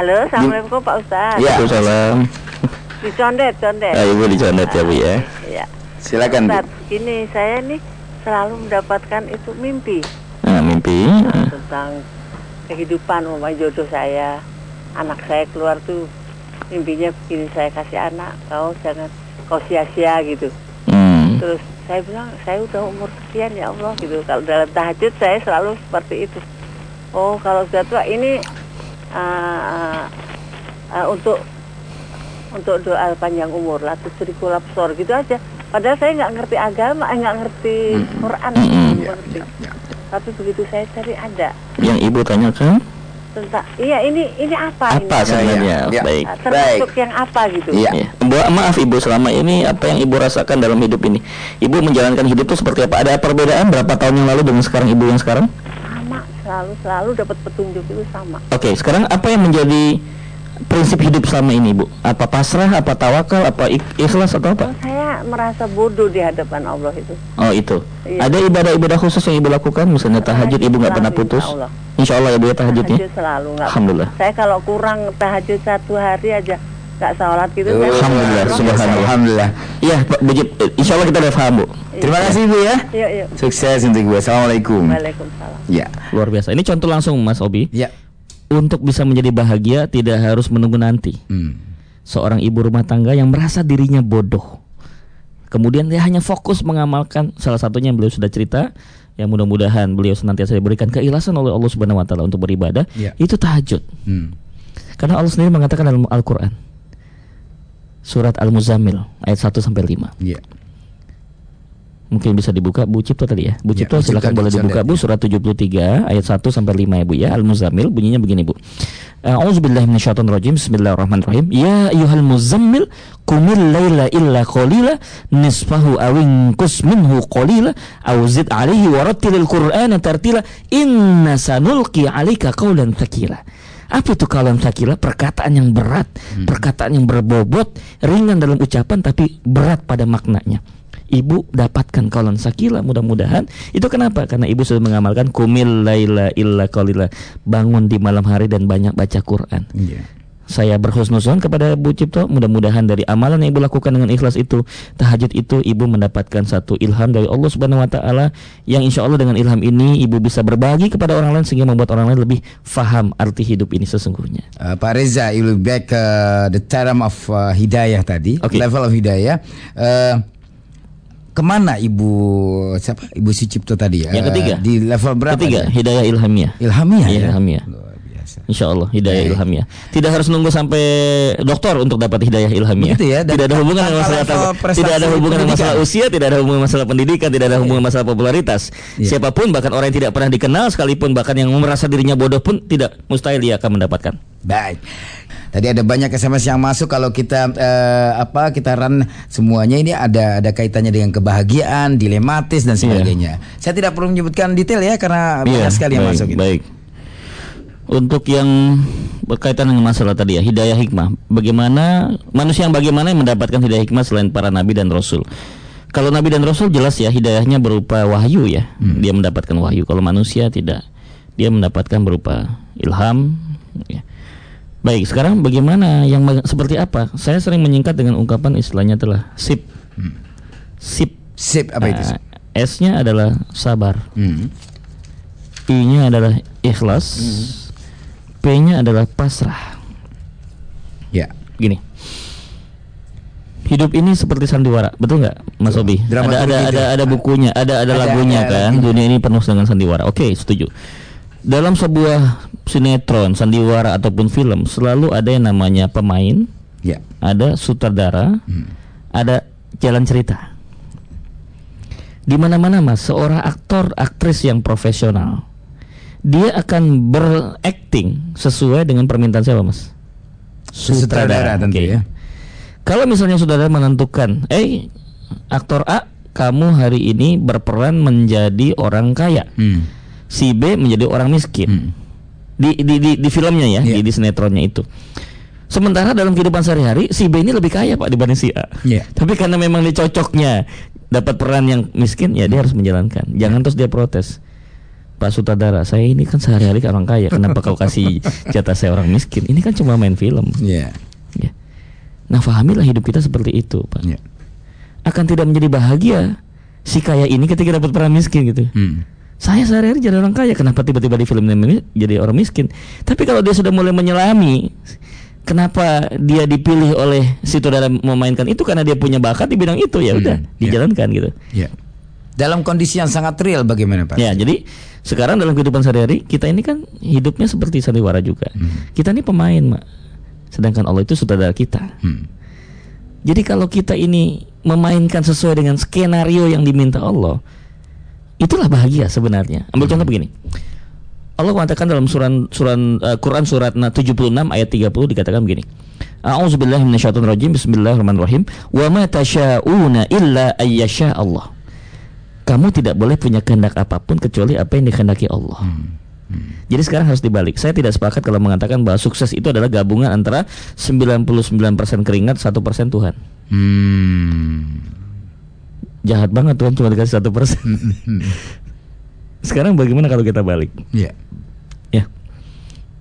halo, assalamualaikum Pak Ustaz. Ya. Waalaikumsalam. Di Condet, Condet. Ah, Ibu di Condet ya, Bu ya. Ya. Silakan, Bu. Ustaz, gini saya nih selalu mendapatkan itu mimpi mimpi. Nah, tentang kehidupan umat jodoh saya. Anak saya keluar tuh mimpinya begini saya kasih anak, kau jangan kau sia-sia gitu. Hmm. Terus saya bilang saya udah umur sekian ya Allah gitu. Kalau dalam tahajud saya selalu seperti itu. Oh kalau sudah tua ini uh, uh, untuk untuk doa panjang umur lah tusriku lapsor gitu aja. Padahal saya nggak ngerti agama, eh, nggak ngerti Quran, nggak ngerti. Tapi begitu saya cari ada Yang Ibu tanyakan tentang iya ini ini apa, apa ini? sebenarnya? Ya, ya. Baik. Termasuk yang apa gitu? Iya. Ya. Bu, maaf Ibu selama ini apa yang Ibu rasakan dalam hidup ini? Ibu menjalankan hidup itu seperti apa? Ada perbedaan berapa tahun yang lalu dengan sekarang Ibu yang sekarang? Sama selalu selalu dapat petunjuk itu sama. Oke, sekarang apa yang menjadi prinsip hidup selama ini, Bu? Apa pasrah, apa tawakal, apa ik- ikhlas atau apa? Oh, saya merasa bodoh di hadapan Allah itu. Oh, itu. Iya. Ada ibadah-ibadah khusus yang Ibu lakukan, misalnya tahajud Ibu nggak pernah putus. insya Allah. Insya Allah ya Bu ya tahajudnya. Tahajud selalu nggak. Alhamdulillah. Saya kalau kurang tahajud satu hari aja nggak sholat gitu. Oh, saya Alhamdulillah, Allah. subhanallah. Alhamdulillah. Iya, Pak Bujib. Insya Allah kita udah paham, Bu. Terima kasih, Ibu ya. Yuk yuk. Sukses untuk Ibu. Assalamualaikum. Waalaikumsalam. Ya. Luar biasa. Ini contoh langsung, Mas Obi. Ya. Untuk bisa menjadi bahagia tidak harus menunggu nanti. Hmm. Seorang ibu rumah tangga yang merasa dirinya bodoh. Kemudian dia hanya fokus mengamalkan salah satunya yang beliau sudah cerita yang mudah-mudahan beliau senantiasa diberikan keikhlasan oleh Allah Subhanahu wa taala untuk beribadah, Ya. itu tahajud. Hmm. Karena Allah sendiri mengatakan dalam Al-Qur'an surat Al-Muzammil ayat 1 sampai 5. Ya. Mungkin bisa dibuka Bu Cipto tadi ya. Bu Ya, Cipto Cipto silakan boleh dibuka Bu ya. surat 73 ayat 1 sampai 5 ya Bu ya. Al-Muzammil bunyinya begini Bu. A'udzubillahi minasyaitonirrajim. Bismillahirrahmanirrahim. Ya ayyuhal muzammil qumil laila illa qalila nisfahu aw inqus minhu qalila aw zid 'alaihi warattilil qur'ana tartila inna sanulqi 'alaika qawlan tsaqila. Apa itu kalam sakila? Perkataan yang berat, perkataan yang berbobot, ringan dalam ucapan tapi berat pada maknanya. Ibu dapatkan kaulan sakila mudah-mudahan itu kenapa karena ibu sudah mengamalkan kumil laila illa qalila bangun di malam hari dan banyak baca Quran Iya. saya berhusnuzon kepada Bu Cipto mudah-mudahan dari amalan yang ibu lakukan dengan ikhlas itu tahajud itu ibu mendapatkan satu ilham dari Allah Subhanahu Wa Taala yang insya Allah dengan ilham ini ibu bisa berbagi kepada orang lain sehingga membuat orang lain lebih faham arti hidup ini sesungguhnya Uh, Pak Reza, you look back uh, the term of uh, hidayah tadi, Oke. level of hidayah. Uh, ke mana Ibu siapa? Ibu Sucipto tadi ya? Yang ketiga. Di level berapa? ketiga dia? hidayah ilhamiah Ilhamiah Iya, ya? ilhamiah. Luar biasa. Insya Allah hidayah Baik. ilhamiah. Tidak harus nunggu sampai dokter untuk dapat hidayah ilhamiah. Begitu ya, Tidak ada hubungan dengan masalah tidak ada hubungan dengan masalah usia, tidak ada hubungan masalah pendidikan, tidak ada hubungan masalah popularitas. Iya. Siapa pun bahkan orang yang tidak pernah dikenal sekalipun bahkan yang merasa dirinya bodoh pun tidak mustahil dia akan mendapatkan. Baik. Tadi ada banyak SMS yang masuk kalau kita eh, apa kita run semuanya ini ada ada kaitannya dengan kebahagiaan, dilematis dan sebagainya. Saya tidak perlu menyebutkan detail ya karena banyak sekali yang Iya. baik, masuk. ini. Baik. Untuk yang berkaitan dengan masalah tadi ya, hidayah hikmah. Bagaimana manusia yang bagaimana yang mendapatkan hidayah hikmah selain para nabi dan rasul? Kalau nabi dan rasul jelas ya hidayahnya berupa wahyu ya. Dia mendapatkan wahyu. Kalau manusia tidak. Dia mendapatkan berupa ilham ya. Baik, sekarang bagaimana yang baga- seperti apa? Saya sering menyingkat dengan ungkapan istilahnya adalah sip. Sip. Sip apa itu? Nah, S-nya adalah sabar. Hmm. I-nya adalah ikhlas. P-nya adalah pasrah. Ya. Gini. Hidup ini seperti sandiwara, betul nggak, Mas Obi? Ada ada itu. ada ada bukunya, ada ada, Ada- lagunya ada kan. Dunia ini penuh dengan sandiwara. Oke, setuju. Dalam sebuah sinetron, sandiwara ataupun film selalu ada yang namanya pemain, Ya. ada sutradara, ada jalan cerita. Di mana-mana mas, seorang aktor aktris yang profesional, dia akan berakting sesuai dengan permintaan siapa mas? Sutradara tentu Oke. ya. Kalau misalnya saudara menentukan, eh aktor A, kamu hari ini berperan menjadi orang kaya, Hmm. si B menjadi orang miskin. Hmm. Di, di, di, di filmnya ya, Iya. di, di sinetronnya itu. Sementara dalam kehidupan sehari-hari si B ini lebih kaya pak dibanding si A. Iya. Tapi karena memang dia cocoknya dapat peran yang miskin, ya dia harus menjalankan. Jangan terus dia protes. Pak Sutradara, saya ini kan sehari-hari orang kaya. Kenapa kau kasih jatah saya orang miskin? Ini kan cuma main film. Ya. Ya. Nah, fahamilah hidup kita seperti itu, Pak. Ya. Akan tidak menjadi bahagia si kaya ini ketika dapat peran miskin gitu. Hmm. Saya sehari-hari jadi orang kaya, kenapa tiba-tiba di film ini jadi orang miskin? Tapi kalau dia sudah mulai menyelami kenapa dia dipilih oleh si saudara memainkan itu karena dia punya bakat di bidang itu ya udah Hmm, dijalankan gitu. Ya. Dalam kondisi yang sangat real bagaimana Pak? Ya, jadi sekarang dalam kehidupan sehari-hari kita ini kan hidupnya seperti sandiwara juga. Kita ini pemain, Mak. Sedangkan Allah itu sutradara kita. Hmm. Jadi kalau kita ini memainkan sesuai dengan skenario yang diminta Allah, itulah bahagia sebenarnya. Ambil contoh begini. Allah mengatakan dalam surat surat eh, Quran surat na- 76 ayat 30 dikatakan begini. A'udzubillahi minasyaitonirrajim. Bismillahirrahmanirrahim. Wa ma tasyauna illa ayyasha Allah. Kamu tidak boleh punya kehendak apa pun kecuali apa yang dikehendaki Allah. Jadi sekarang harus dibalik. Saya tidak sepakat kalau mengatakan bahwa sukses itu adalah gabungan antara 99% keringat, 1% Tuhan. Hmm. Jahat banget Tuhan cuma dikasih satu persen. Sekarang bagaimana kalau kita balik? Ya. Ya.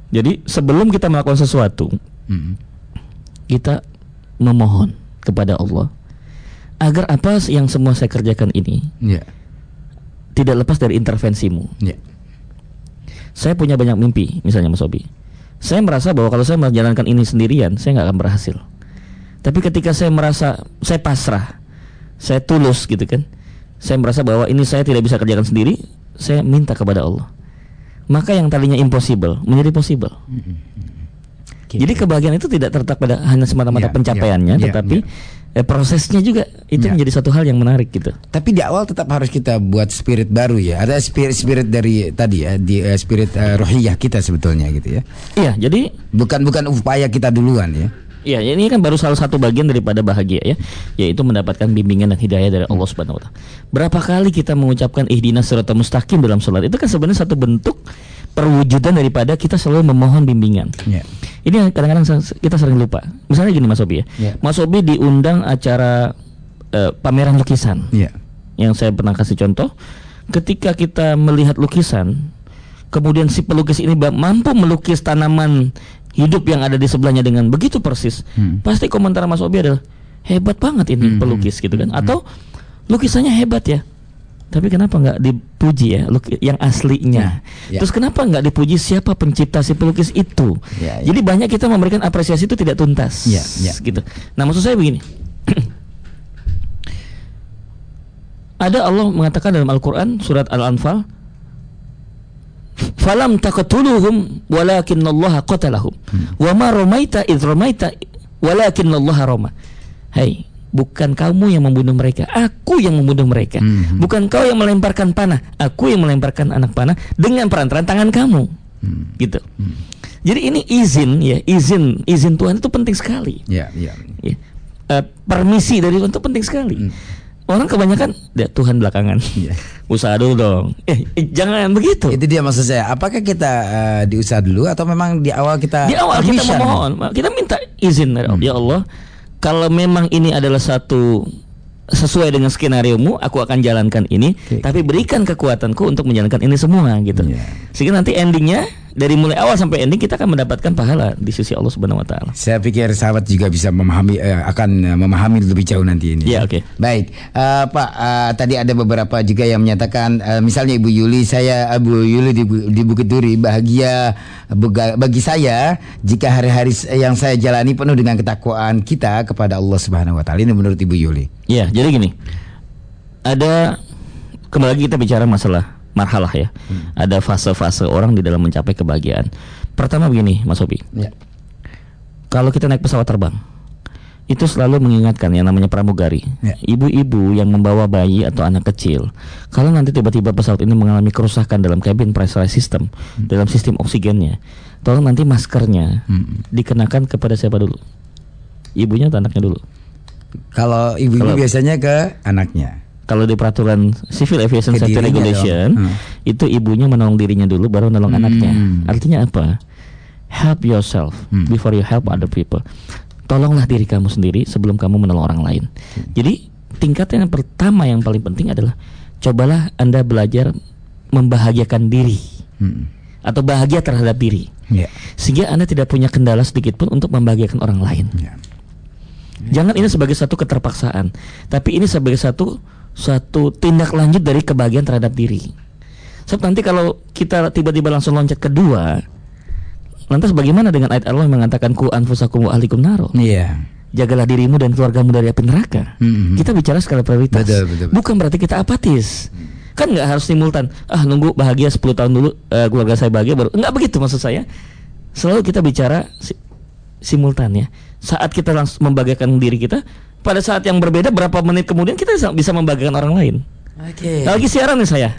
Jadi sebelum kita melakukan sesuatu, Hmm. kita memohon kepada Allah agar apa yang semua saya kerjakan ini Ya. tidak lepas dari intervensimu. Ya. Saya punya banyak mimpi, misalnya Mas Obi. Saya merasa bahwa kalau saya menjalankan ini sendirian, saya nggak akan berhasil. Tapi ketika saya merasa saya pasrah, saya tulus gitu kan, saya merasa bahwa ini saya tidak bisa kerjakan sendiri, saya minta kepada Allah. Maka yang tadinya impossible menjadi possible. Jadi kebahagiaan itu tidak terletak pada hanya semata-mata Ya, pencapaiannya, ya, ya, tetapi eh, prosesnya juga itu Ya. menjadi satu hal yang menarik gitu. Tapi di awal tetap harus kita buat spirit baru ya. Ada spirit spirit dari tadi ya, di eh, spirit eh, rohiyah kita sebetulnya gitu ya. Iya, jadi Bukan bukan upaya kita duluan ya. Iya, ini kan baru salah satu bagian daripada bahagia ya, yaitu mendapatkan bimbingan dan hidayah dari Allah Subhanahu wa taala. Berapa kali kita mengucapkan ihdinas siratal mustaqim dalam sholat? Itu kan sebenarnya satu bentuk perwujudan daripada kita selalu memohon bimbingan. Ya. Ini yang kadang-kadang kita sering lupa. Misalnya gini Mas Obi ya. Ya. Mas Obi diundang acara eh, pameran lukisan Ya. yang saya pernah kasih contoh ketika kita melihat lukisan kemudian si pelukis ini mampu melukis tanaman hidup yang ada di sebelahnya dengan begitu persis Hmm. pasti komentar Mas Obi adalah hebat banget ini pelukis gitu kan atau lukisannya hebat ya tapi kenapa nggak dipuji ya yang aslinya Ya. terus kenapa nggak dipuji siapa pencipta si pelukis itu Ya, ya. jadi banyak kita memberikan apresiasi itu tidak tuntas Ya, ya. gitu nah maksud saya begini Ada Allah mengatakan dalam Al-Quran surat Al-Anfal Falam taqtuluhum walakinnallaha qatalahum. Wa ma ramaita idh ramaita walakinnallaha rama Hai bukan kamu yang membunuh mereka aku yang membunuh mereka. Mhm. bukan kau yang melemparkan panah aku yang melemparkan anak panah dengan perantaran tangan kamu. Gitu. Jadi ini izin ya izin izin Tuhan itu penting sekali. Ya, ya. ya. Eh, permisi dari Tuhan itu penting sekali. Orang kebanyakan ya, Tuhan belakangan. Iya. Usaha dulu dong. Eh, eh, jangan begitu. Itu dia maksud saya. Apakah kita eh, diusaha dulu atau memang di awal kita Di awal kita memohon, kita minta izin dari Allah. Ya Allah, kalau memang ini adalah satu sesuai dengan skenario mu, aku akan jalankan ini. Oke. Tapi berikan kekuatanku untuk menjalankan ini semua gitu. Iya. Sehingga nanti endingnya dari mulai awal sampai ending kita akan mendapatkan pahala di sisi Allah Subhanahu wa taala. Saya pikir sahabat juga bisa memahami eh, akan eh, memahami lebih jauh nanti ini. Ya, oke. Baik, Eh, Pak. eh, tadi ada beberapa juga yang menyatakan, eh, misalnya Ibu Yuli, saya Ibu Yuli di, di Bukit Duri bahagia bagi saya jika hari-hari yang saya jalani penuh dengan ketakwaan kita kepada Allah Subhanahu Wa Taala. Ini menurut Ibu Yuli. Ya, jadi gini. Ada kembali lagi kita bicara masalah marhalah ya. Ada fase-fase orang di dalam mencapai kebahagiaan. Pertama begini, Mas Sobi. Ya. Kalau kita naik pesawat terbang, itu selalu mengingatkan yang namanya pramugari. Ya. Ibu-ibu yang membawa bayi atau anak kecil, kalau nanti tiba-tiba pesawat ini mengalami kerusakan dalam cabin pressure system, dalam sistem oksigennya, tolong nanti maskernya Hmm. dikenakan kepada siapa dulu? Ibunya atau anaknya dulu? Kalau ibu-ibu biasanya ke anaknya. Kalau di peraturan Civil Aviation Safety Regulation, dong. Hmm. itu ibunya menolong dirinya dulu, baru menolong anaknya. Artinya apa? Help yourself Hmm. before you help other people. Tolonglah diri kamu sendiri sebelum kamu menolong orang lain. Jadi tingkatan yang pertama yang paling penting adalah cobalah anda belajar membahagiakan diri Hmm. atau bahagia terhadap diri, Ya. sehingga anda tidak punya kendala sedikit pun untuk membahagiakan orang lain. Ya. Jangan ini sebagai satu keterpaksaan, tapi ini sebagai satu satu tindak lanjut dari kebahagiaan terhadap diri. Sebab nanti kalau kita tiba-tiba langsung loncat kedua, lantas bagaimana dengan ayat Allah yang mengatakan ku anfusakum wa ahlikum naro? Iya. Jagalah dirimu dan keluargamu dari api neraka. Hmm. Kita bicara skala prioritas. Betul, betul, betul. Bukan berarti kita apatis. Kan nggak harus simultan. Ah nunggu bahagia 10 tahun dulu eh, keluarga saya bahagia baru. Nggak begitu maksud saya. Selalu kita bicara si- simultan ya. Saat kita langsung membahagiakan diri kita, pada saat yang berbeda berapa menit kemudian kita bisa, membahagiakan orang lain. Oke. Nah, lagi siaran nih saya.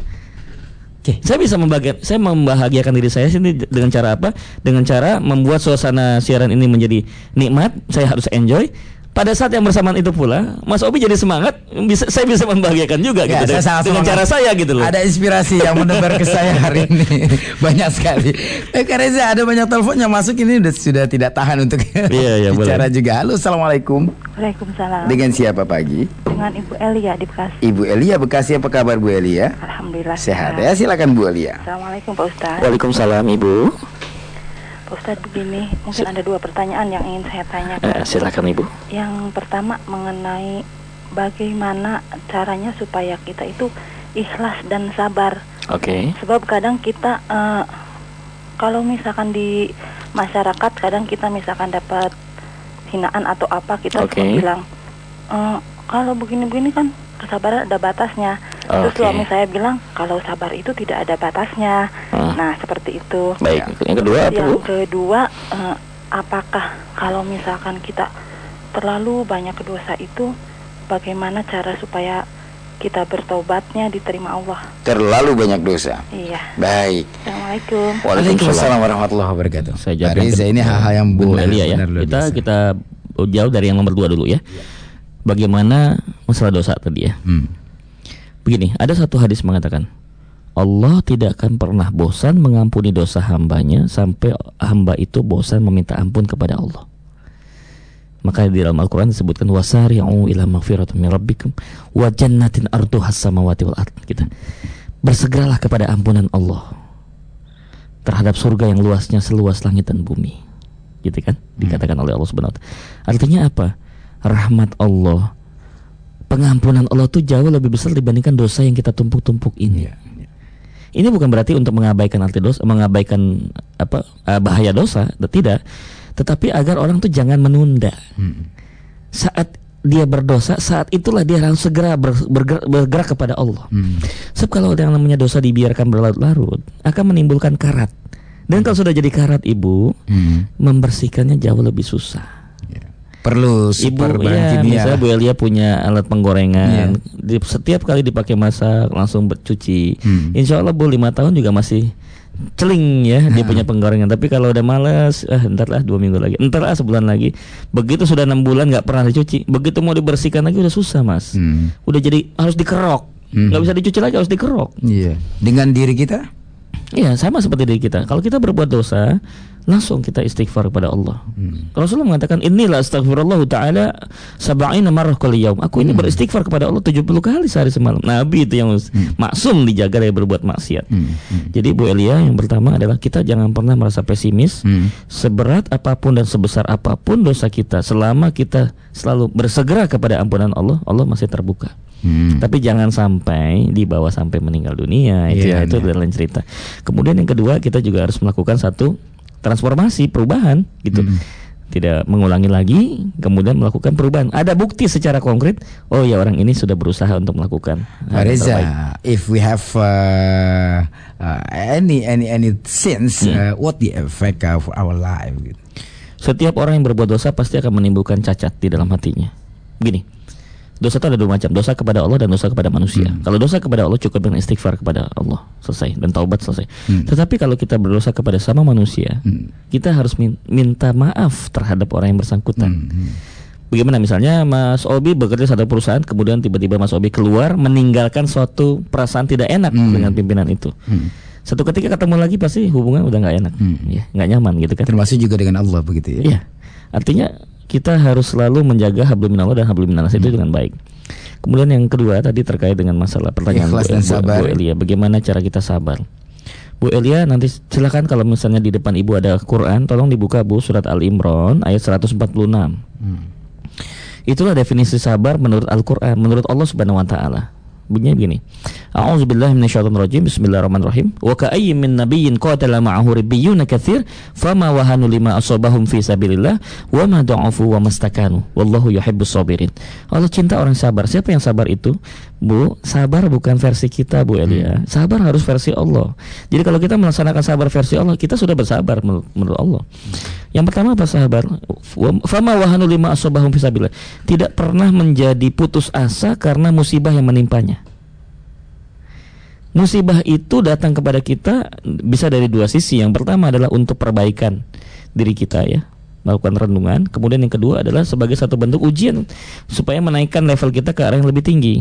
Oke. Saya bisa membahagiakan, saya membahagiakan diri saya sini dengan cara apa? Dengan cara membuat suasana siaran ini menjadi nikmat. Saya harus enjoy. Pada saat yang bersamaan itu pula, Mas Obi jadi semangat. Bisa, saya bisa membahagiakan juga Ya, gitu saya sangat dengan semangat. cara saya gitu loh. Ada inspirasi yang menebar ke saya hari ini banyak sekali. Eh Kak Reza ada banyak telepon yang masuk ini sudah, sudah tidak tahan untuk Iya, iya, bicara boleh. juga. Halo, assalamualaikum. Waalaikumsalam. Dengan siapa pagi? Dengan Ibu Elia di Bekasi. Ibu Elia Bekasi apa kabar Bu Elia? Alhamdulillah Sehat ya, silakan Bu Elia. Assalamualaikum Pak Ustadz. Waalaikumsalam Ibu. Ustadz begini, mungkin ada dua pertanyaan yang ingin saya tanyakan. Eh, silakan Ibu. Yang pertama mengenai bagaimana caranya supaya kita itu ikhlas dan sabar. Oke. Sebab kadang kita eh, kalau misalkan di masyarakat kadang kita misalkan dapat hinaan atau apa kita suka bilang "Eh, kalau begini-begini kan kesabaran ada batasnya. Terus Oke. suami saya bilang kalau sabar itu tidak ada batasnya. Ah. Nah seperti itu. Baik. Yang kedua apa Yang kedua, eh, apakah kalau misalkan kita terlalu banyak dosa itu, bagaimana cara supaya kita bertobatnya diterima Allah? Terlalu banyak dosa. Iya. Baik. Assalamualaikum. Waalaikumsalam warahmatullahi wabarakatuh. Saya kedua. ini hal-hal yang Bu benar, ya. benar Kita biasa. kita jauh dari yang nomor dua dulu ya. Bagaimana masalah dosa tadi ya? Hmm. Begini, ada satu hadis mengatakan Allah tidak akan pernah bosan mengampuni dosa hambanya sampai hamba itu bosan meminta ampun kepada Allah. Maka di dalam Al-Quran disebutkan wasari'u ila magfiratin min rabbikum wa jannatin arduhas samawati wal ard gitu. Bersegeralah kepada ampunan Allah terhadap surga yang luasnya seluas langit dan bumi. Gitu kan? Dikatakan oleh Allah Subhanahu wa taala. Artinya apa? Rahmat Allah pengampunan Allah tuh jauh lebih besar dibandingkan dosa yang kita tumpuk-tumpuk ini. Ini bukan berarti untuk mengabaikan arti dosa, mengabaikan apa eh, bahaya dosa, tidak. Tetapi agar orang tuh jangan menunda. Saat dia berdosa, saat itulah dia harus segera ber- bergerak, bergerak kepada Allah. Hmm. Sebab kalau yang namanya dosa dibiarkan berlarut-larut, akan menimbulkan karat. Dan kalau sudah jadi karat, ibu, Hmm. membersihkannya jauh lebih susah. Perlu Ibu ya, kimia. misalnya Bu Elia punya alat penggorengan, di, setiap kali dipakai masak langsung bercuci. Hmm. Insya Allah Bu lima tahun juga masih celing ya dia punya penggorengan. Tapi kalau udah malas, ah ntar lah dua minggu lagi, ntar lah sebulan lagi. Begitu sudah enam bulan nggak pernah dicuci, begitu mau dibersihkan lagi udah susah mas. Hmm. Udah jadi harus dikerok, Hmm. nggak bisa dicuci lagi harus dikerok. Iya. Dengan diri kita? Iya sama seperti diri kita. Kalau kita berbuat dosa, langsung kita istighfar kepada Allah. Hmm. Rasulullah mengatakan inilah astagfirullah taala sab'ina marrah kali yaum. Aku ini beristighfar kepada Allah 70 kali sehari semalam. Nabi itu yang maksum dijaga dari berbuat maksiat. Hmm. Hmm. Jadi Bu Elia yang pertama adalah kita jangan pernah merasa pesimis. Hmm. Seberat apa pun dan sebesar apa pun dosa kita, selama kita selalu bersegera kepada ampunan Allah, Allah masih terbuka. Hmm. Tapi jangan sampai dibawa sampai meninggal dunia itu Iya, ya, itu iya. adalah lain cerita. Kemudian yang kedua kita juga harus melakukan satu transformasi perubahan gitu. Hmm. Tidak mengulangi lagi, kemudian melakukan perubahan. Ada bukti secara konkret, oh ya orang ini sudah berusaha untuk melakukan. Pak Reza, terbaik. if we have uh, uh, any any any sins, Hmm. uh, what the effect of our life? Setiap orang yang berbuat dosa pasti akan menimbulkan cacat di dalam hatinya. Begini, dosa itu ada dua macam, dosa kepada Allah dan dosa kepada manusia. Kalau dosa kepada Allah cukup dengan istighfar kepada Allah, selesai dan taubat selesai. Tetapi kalau kita berdosa kepada sama manusia, kita harus min- minta maaf terhadap orang yang bersangkutan. Bagaimana misalnya Mas Obi bekerja satu perusahaan, kemudian tiba-tiba Mas Obi keluar meninggalkan suatu perasaan tidak enak dengan pimpinan itu. Satu ketika ketemu lagi pasti hubungan udah nggak enak, ya nggak nyaman gitu kan. Termasuk juga dengan Allah begitu ya? Iya. Artinya kita harus selalu menjaga hablum minallah dan hablum minannas itu dengan baik. Kemudian yang kedua tadi terkait dengan masalah pertanyaan Ikhlas Bu, dan sabar. Bu Elia, bagaimana cara kita sabar? Bu Elia nanti silakan kalau misalnya di depan Ibu ada Quran, tolong dibuka Bu surat Al Imran ayat 146. Itulah definisi sabar menurut Al-Qur'an, menurut Allah Subhanahu wa taala. Bunyinya begini. A'udzubillahi minasyaitonirrajim. Bismillahirrahmanirrahim. Wa ka'ayyin min nabiyyin qatala ma'ahu ribbiyuna katsir fama wahanu lima asabahum fi sabilillah wa ma da'afu wa mastakanu. Wallahu yuhibbus sabirin. Allah cinta orang sabar. Siapa yang sabar itu? Bu, sabar bukan versi kita, Bu Elia. Sabar harus versi Allah. Jadi kalau kita melaksanakan sabar versi Allah, kita sudah bersabar menurut, Allah. Yang pertama apa sabar? Fama wahanu lima asabahum fi sabilillah. Tidak pernah menjadi putus asa karena musibah yang menimpanya. Musibah itu datang kepada kita bisa dari dua sisi. Yang pertama adalah untuk perbaikan diri kita ya, melakukan renungan. Kemudian yang kedua adalah sebagai satu bentuk ujian supaya menaikkan level kita ke arah yang lebih tinggi.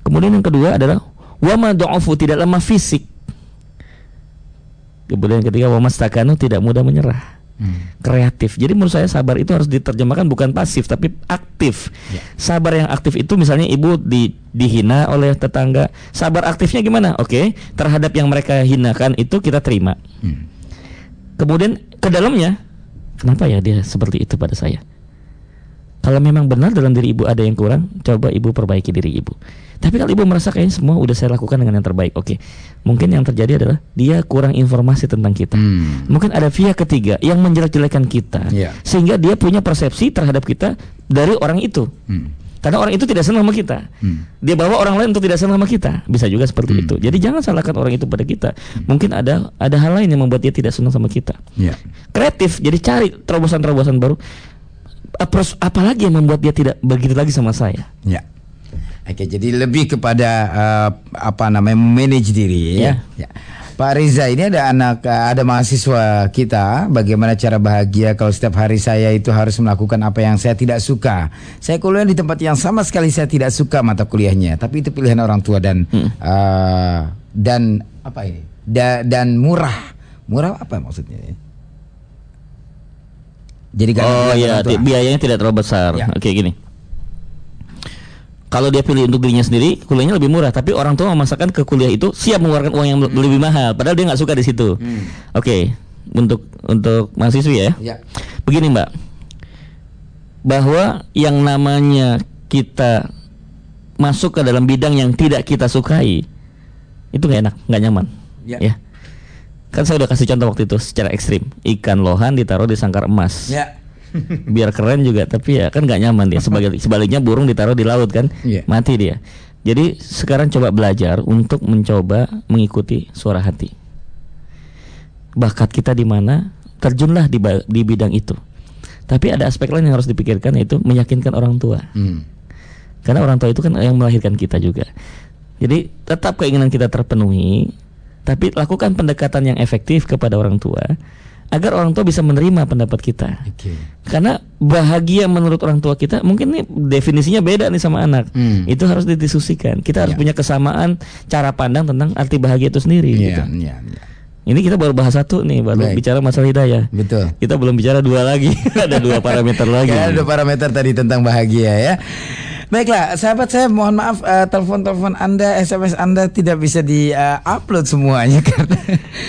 Kemudian yang kedua adalah wama do'afu tidak lemah fisik. Kemudian yang ketiga wama stakanu tidak mudah menyerah. Kreatif. Jadi menurut saya sabar itu harus diterjemahkan bukan pasif tapi aktif. Sabar yang aktif itu misalnya ibu di, dihina oleh tetangga. Sabar aktifnya gimana? Oke, terhadap yang mereka hinakan itu kita terima. Kemudian ke dalamnya, kenapa ya dia seperti itu pada saya? Kalau memang benar dalam diri ibu ada yang kurang, coba ibu perbaiki diri ibu. Tapi kalau ibu merasa kayaknya semua udah saya lakukan dengan yang terbaik, oke. Mungkin yang terjadi adalah dia kurang informasi tentang kita. Hmm. Mungkin ada pihak ketiga yang menjelek-jelekan kita, Iya. sehingga dia punya persepsi terhadap kita dari orang itu. Hmm. Karena orang itu tidak senang sama kita. Hmm. Dia bawa orang lain untuk tidak senang sama kita. Bisa juga seperti itu. Jadi jangan salahkan orang itu pada kita. Mungkin ada ada hal lain yang membuat dia tidak senang sama kita Ya. kreatif jadi cari terobosan-terobosan baru apalagi yang membuat dia tidak begitu lagi sama saya Ya. Oke, jadi lebih kepada uh, apa namanya manage diri ya. ya. Pak Riza, ini ada anak uh, ada mahasiswa kita, bagaimana cara bahagia kalau setiap hari saya itu harus melakukan apa yang saya tidak suka. Saya kuliah di tempat yang sama sekali saya tidak suka mata kuliahnya, tapi itu pilihan orang tua dan uh, dan apa ini? Da- dan murah. Murah apa maksudnya? Jadi oh ya ti- biayanya tidak terlalu besar Ya. oke gini kalau dia pilih untuk dirinya sendiri kuliahnya lebih murah. Tapi orang tua memaksakan ke kuliah itu siap mengeluarkan uang yang le- lebih mahal. Padahal dia nggak suka di situ. Oke untuk untuk mahasiswi ya. Ya. begini mbak. Bahwa yang namanya kita masuk ke dalam bidang yang tidak kita sukai itu nggak enak nggak nyaman. Ya. ya. Kan saya udah kasih contoh waktu itu secara ekstrim. Ikan lohan ditaruh di sangkar emas. Ya. biar keren juga tapi ya kan nggak nyaman dia. Sebagai sebaliknya burung ditaruh di laut kan? Iya. mati dia. Jadi sekarang coba belajar untuk mencoba mengikuti suara hati. Bakat kita di mana? Terjunlah di, di bidang itu. Tapi ada aspek lain yang harus dipikirkan yaitu meyakinkan orang tua. Hmm. karena orang tua itu kan yang melahirkan kita juga. Jadi tetap keinginan kita terpenuhi tapi lakukan pendekatan yang efektif kepada orang tua agar orang tua bisa menerima pendapat kita Oke. karena bahagia menurut orang tua kita mungkin nih definisinya beda nih sama anak. Hmm. Itu harus didiskusikan. Kita harus Ya. punya kesamaan cara pandang tentang arti bahagia itu sendiri Iya, gitu. iya, iya. Ini kita baru bahas satu nih, baru Baik. bicara masalah hidayah. Betul. Kita belum bicara dua lagi, ada dua parameter lagi. Ya, ada parameter tadi tentang bahagia ya. Baiklah, sahabat saya mohon maaf eh, telepon-telepon Anda, SMS Anda tidak bisa di-upload semuanya karena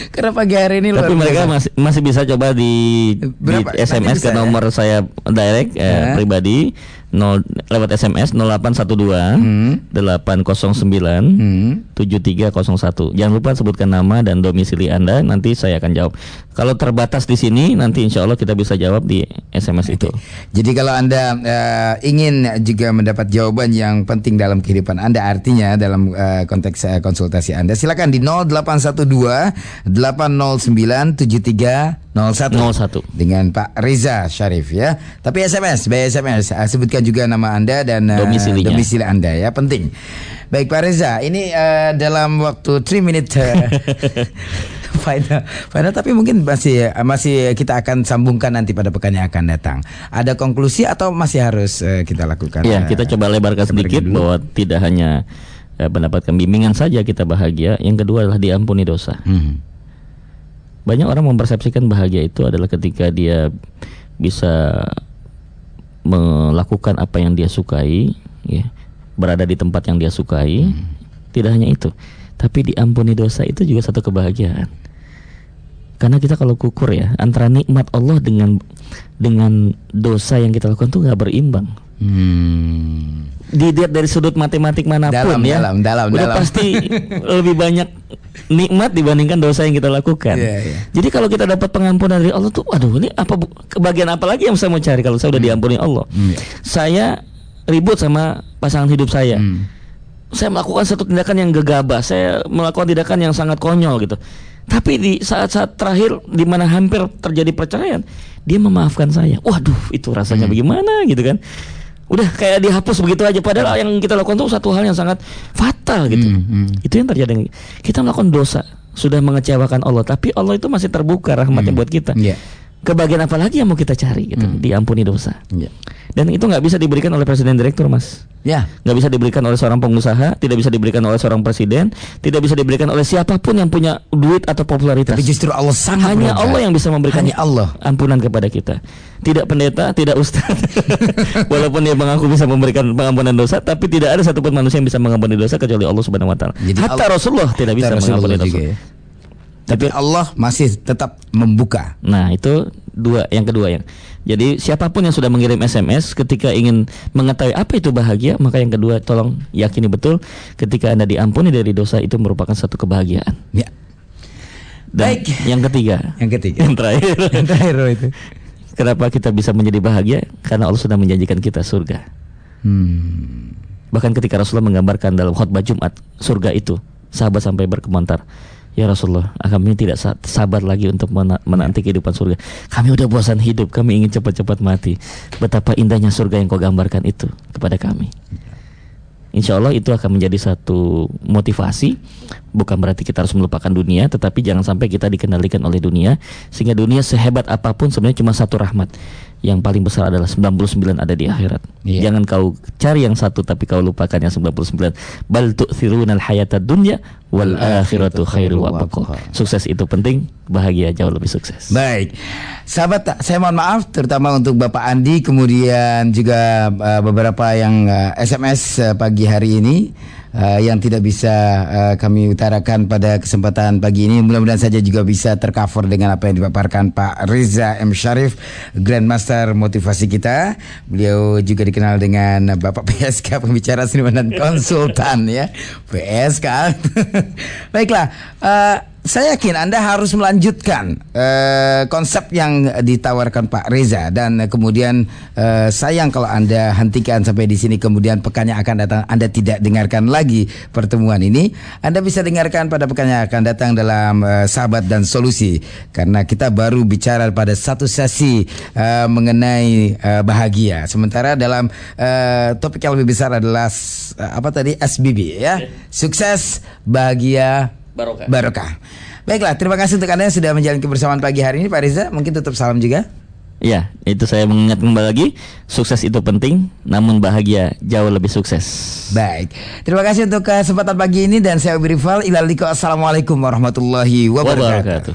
karena pagi hari ini Tapi mereka biasa. masih masih bisa coba di, di Berapa? SMS ke ya? nomor saya direct eh, Ya. pribadi 0 lewat SMS 0812 Hmm. 809 Hmm. 7301. Jangan lupa sebutkan nama dan domisili Anda, nanti saya akan jawab. Kalau terbatas di sini, nanti insya Allah kita bisa jawab di SMS itu. Jadi kalau Anda eh, ingin juga mendapat jawaban yang penting dalam kehidupan Anda artinya dalam eh, konteks eh, konsultasi Anda silakan di 0812 809 7301 01. dengan Pak Reza Syarif ya. Tapi SMS, by SMS eh, sebutkan juga nama Anda dan eh, Domisilinya. domisili Anda ya, penting. Baik Pak Reza, ini eh, dalam waktu 3 minute eh, final, final tapi mungkin masih masih kita akan sambungkan nanti pada pekan yang akan datang. Ada konklusi atau masih harus eh, kita lakukan? Ya, eh, kita coba lebarkan sedikit dulu. bahwa tidak hanya mendapatkan bimbingan saja kita bahagia, yang kedua adalah diampuni dosa. Hmm. Banyak orang mempersepsikan bahagia itu adalah ketika dia bisa melakukan apa yang dia sukai, ya, berada di tempat yang dia sukai. Tidak hanya itu, tapi diampuni dosa itu juga satu kebahagiaan. Karena kita kalau kukur ya antara nikmat Allah dengan dengan dosa yang kita lakukan tuh nggak berimbang. Hmm. Dilihat dari sudut matematik mana pun Dalam, ya, dalam, dalam, udah dalam. pasti lebih banyak nikmat dibandingkan dosa yang kita lakukan. Iya, iya. Jadi kalau kita dapat pengampunan dari Allah tuh, waduh ini apa kebahagiaan apa lagi yang saya mau cari kalau saya udah diampuni Allah? Hmm. Saya ribut sama pasangan hidup saya. Hmm. Saya melakukan satu tindakan yang gegabah, saya melakukan tindakan yang sangat konyol gitu. Tapi di saat-saat terakhir di mana hampir terjadi perceraian, dia memaafkan saya. Waduh, itu rasanya Hmm. bagaimana gitu kan? Udah kayak dihapus begitu aja padahal yang kita lakukan itu satu hal yang sangat fatal gitu. Hmm, hmm. Itu yang terjadi. Kita melakukan dosa, sudah mengecewakan Allah, tapi Allah itu masih terbuka rahmatnya buat kita. Iya. Kebahagiaan apa lagi yang mau kita cari gitu? Diampuni dosa. Iya. Dan itu nggak bisa diberikan oleh presiden direktur, Mas Ya. nggak bisa diberikan oleh seorang pengusaha, tidak bisa diberikan oleh seorang presiden, tidak bisa diberikan oleh siapa pun yang punya duit atau popularitas. Tapi justru Allah sangat Hanya berada. Allah yang bisa memberikan Hanya Allah. ampunan kepada kita. Tidak pendeta, tidak ustaz. Walaupun dia mengaku bisa memberikan pengampunan dosa, tapi tidak ada satupun manusia yang bisa mengampuni dosa kecuali Allah Subhanahu wa taala. Hatta Allah- Rasulullah tidak bisa Rasulullah mengampuni dosa. ya. Tapi Allah masih tetap membuka. Nah, itu dua yang kedua yang. Jadi siapa pun yang sudah mengirim SMS ketika ingin mengetahui apa itu bahagia, maka yang kedua tolong yakini betul ketika Anda diampuni dari dosa itu merupakan satu kebahagiaan. Ya. Dan Baik. yang ketiga, Yang ketiga. yang terakhir, Yang terakhir itu. kenapa kita bisa menjadi bahagia? Karena Allah sudah menjanjikan kita surga. Hmm. Bahkan ketika Rasulullah menggambarkan dalam khutbah Jumat surga itu, sahabat sampai berkomentar, Ya Rasulullah, kami tidak sa- sabar lagi untuk mena- menanti kehidupan surga. Kami udah bosan hidup, kami ingin cepat-cepat mati. Betapa indahnya surga yang kau gambarkan itu kepada kami. Insya Allah itu akan menjadi satu motivasi Bukan berarti kita harus melupakan dunia Tetapi jangan sampai kita dikendalikan oleh dunia Sehingga dunia sehebat apa pun sebenarnya cuma satu rahmat Yang paling besar adalah 99 ada di akhirat. Iya. Jangan kau cari yang satu tapi kau lupakan yang 99 Bal tu'thiruna hayata dunya Wal akhiratu khairu wa. Sukses itu penting Bahagia jauh lebih sukses. Baik, sahabat, saya mohon maaf terutama untuk Bapak Andi, kemudian juga uh, beberapa yang uh, SMS uh, pagi hari ini uh, yang tidak bisa uh, kami utarakan pada kesempatan pagi ini. Mudah-mudahan saja juga bisa tercover dengan apa yang dipaparkan Pak Reza M Syarif, Grandmaster motivasi kita. Beliau juga dikenal dengan Bapak PSK, pembicara seniman dan konsultan ya, PSK. Baiklah. uh, saya yakin Anda harus melanjutkan eh, konsep yang ditawarkan Pak Reza dan eh, kemudian eh, sayang kalau Anda hentikan sampai di sini kemudian pekan yang akan datang Anda tidak dengarkan lagi pertemuan ini. Anda bisa dengarkan pada pekan yang akan datang dalam eh, Sahabat dan Solusi karena kita baru bicara pada satu sesi eh, mengenai eh, bahagia. Sementara dalam eh, topik yang lebih besar adalah s- apa tadi SBB ya. Sukses, bahagia, Barokah. barokah. Baiklah, terima kasih untuk Anda yang sudah menjalani kebersamaan pagi hari ini Pak Reza. Mungkin tutup salam juga. Ya, itu saya mengingatkan kembali lagi, sukses itu penting, namun bahagia jauh lebih sukses. Baik, terima kasih untuk kesempatan pagi ini dan saya Ubi Rival. Ilaliko, assalamualaikum warahmatullahi wabarakatuh. Wabarakatuh.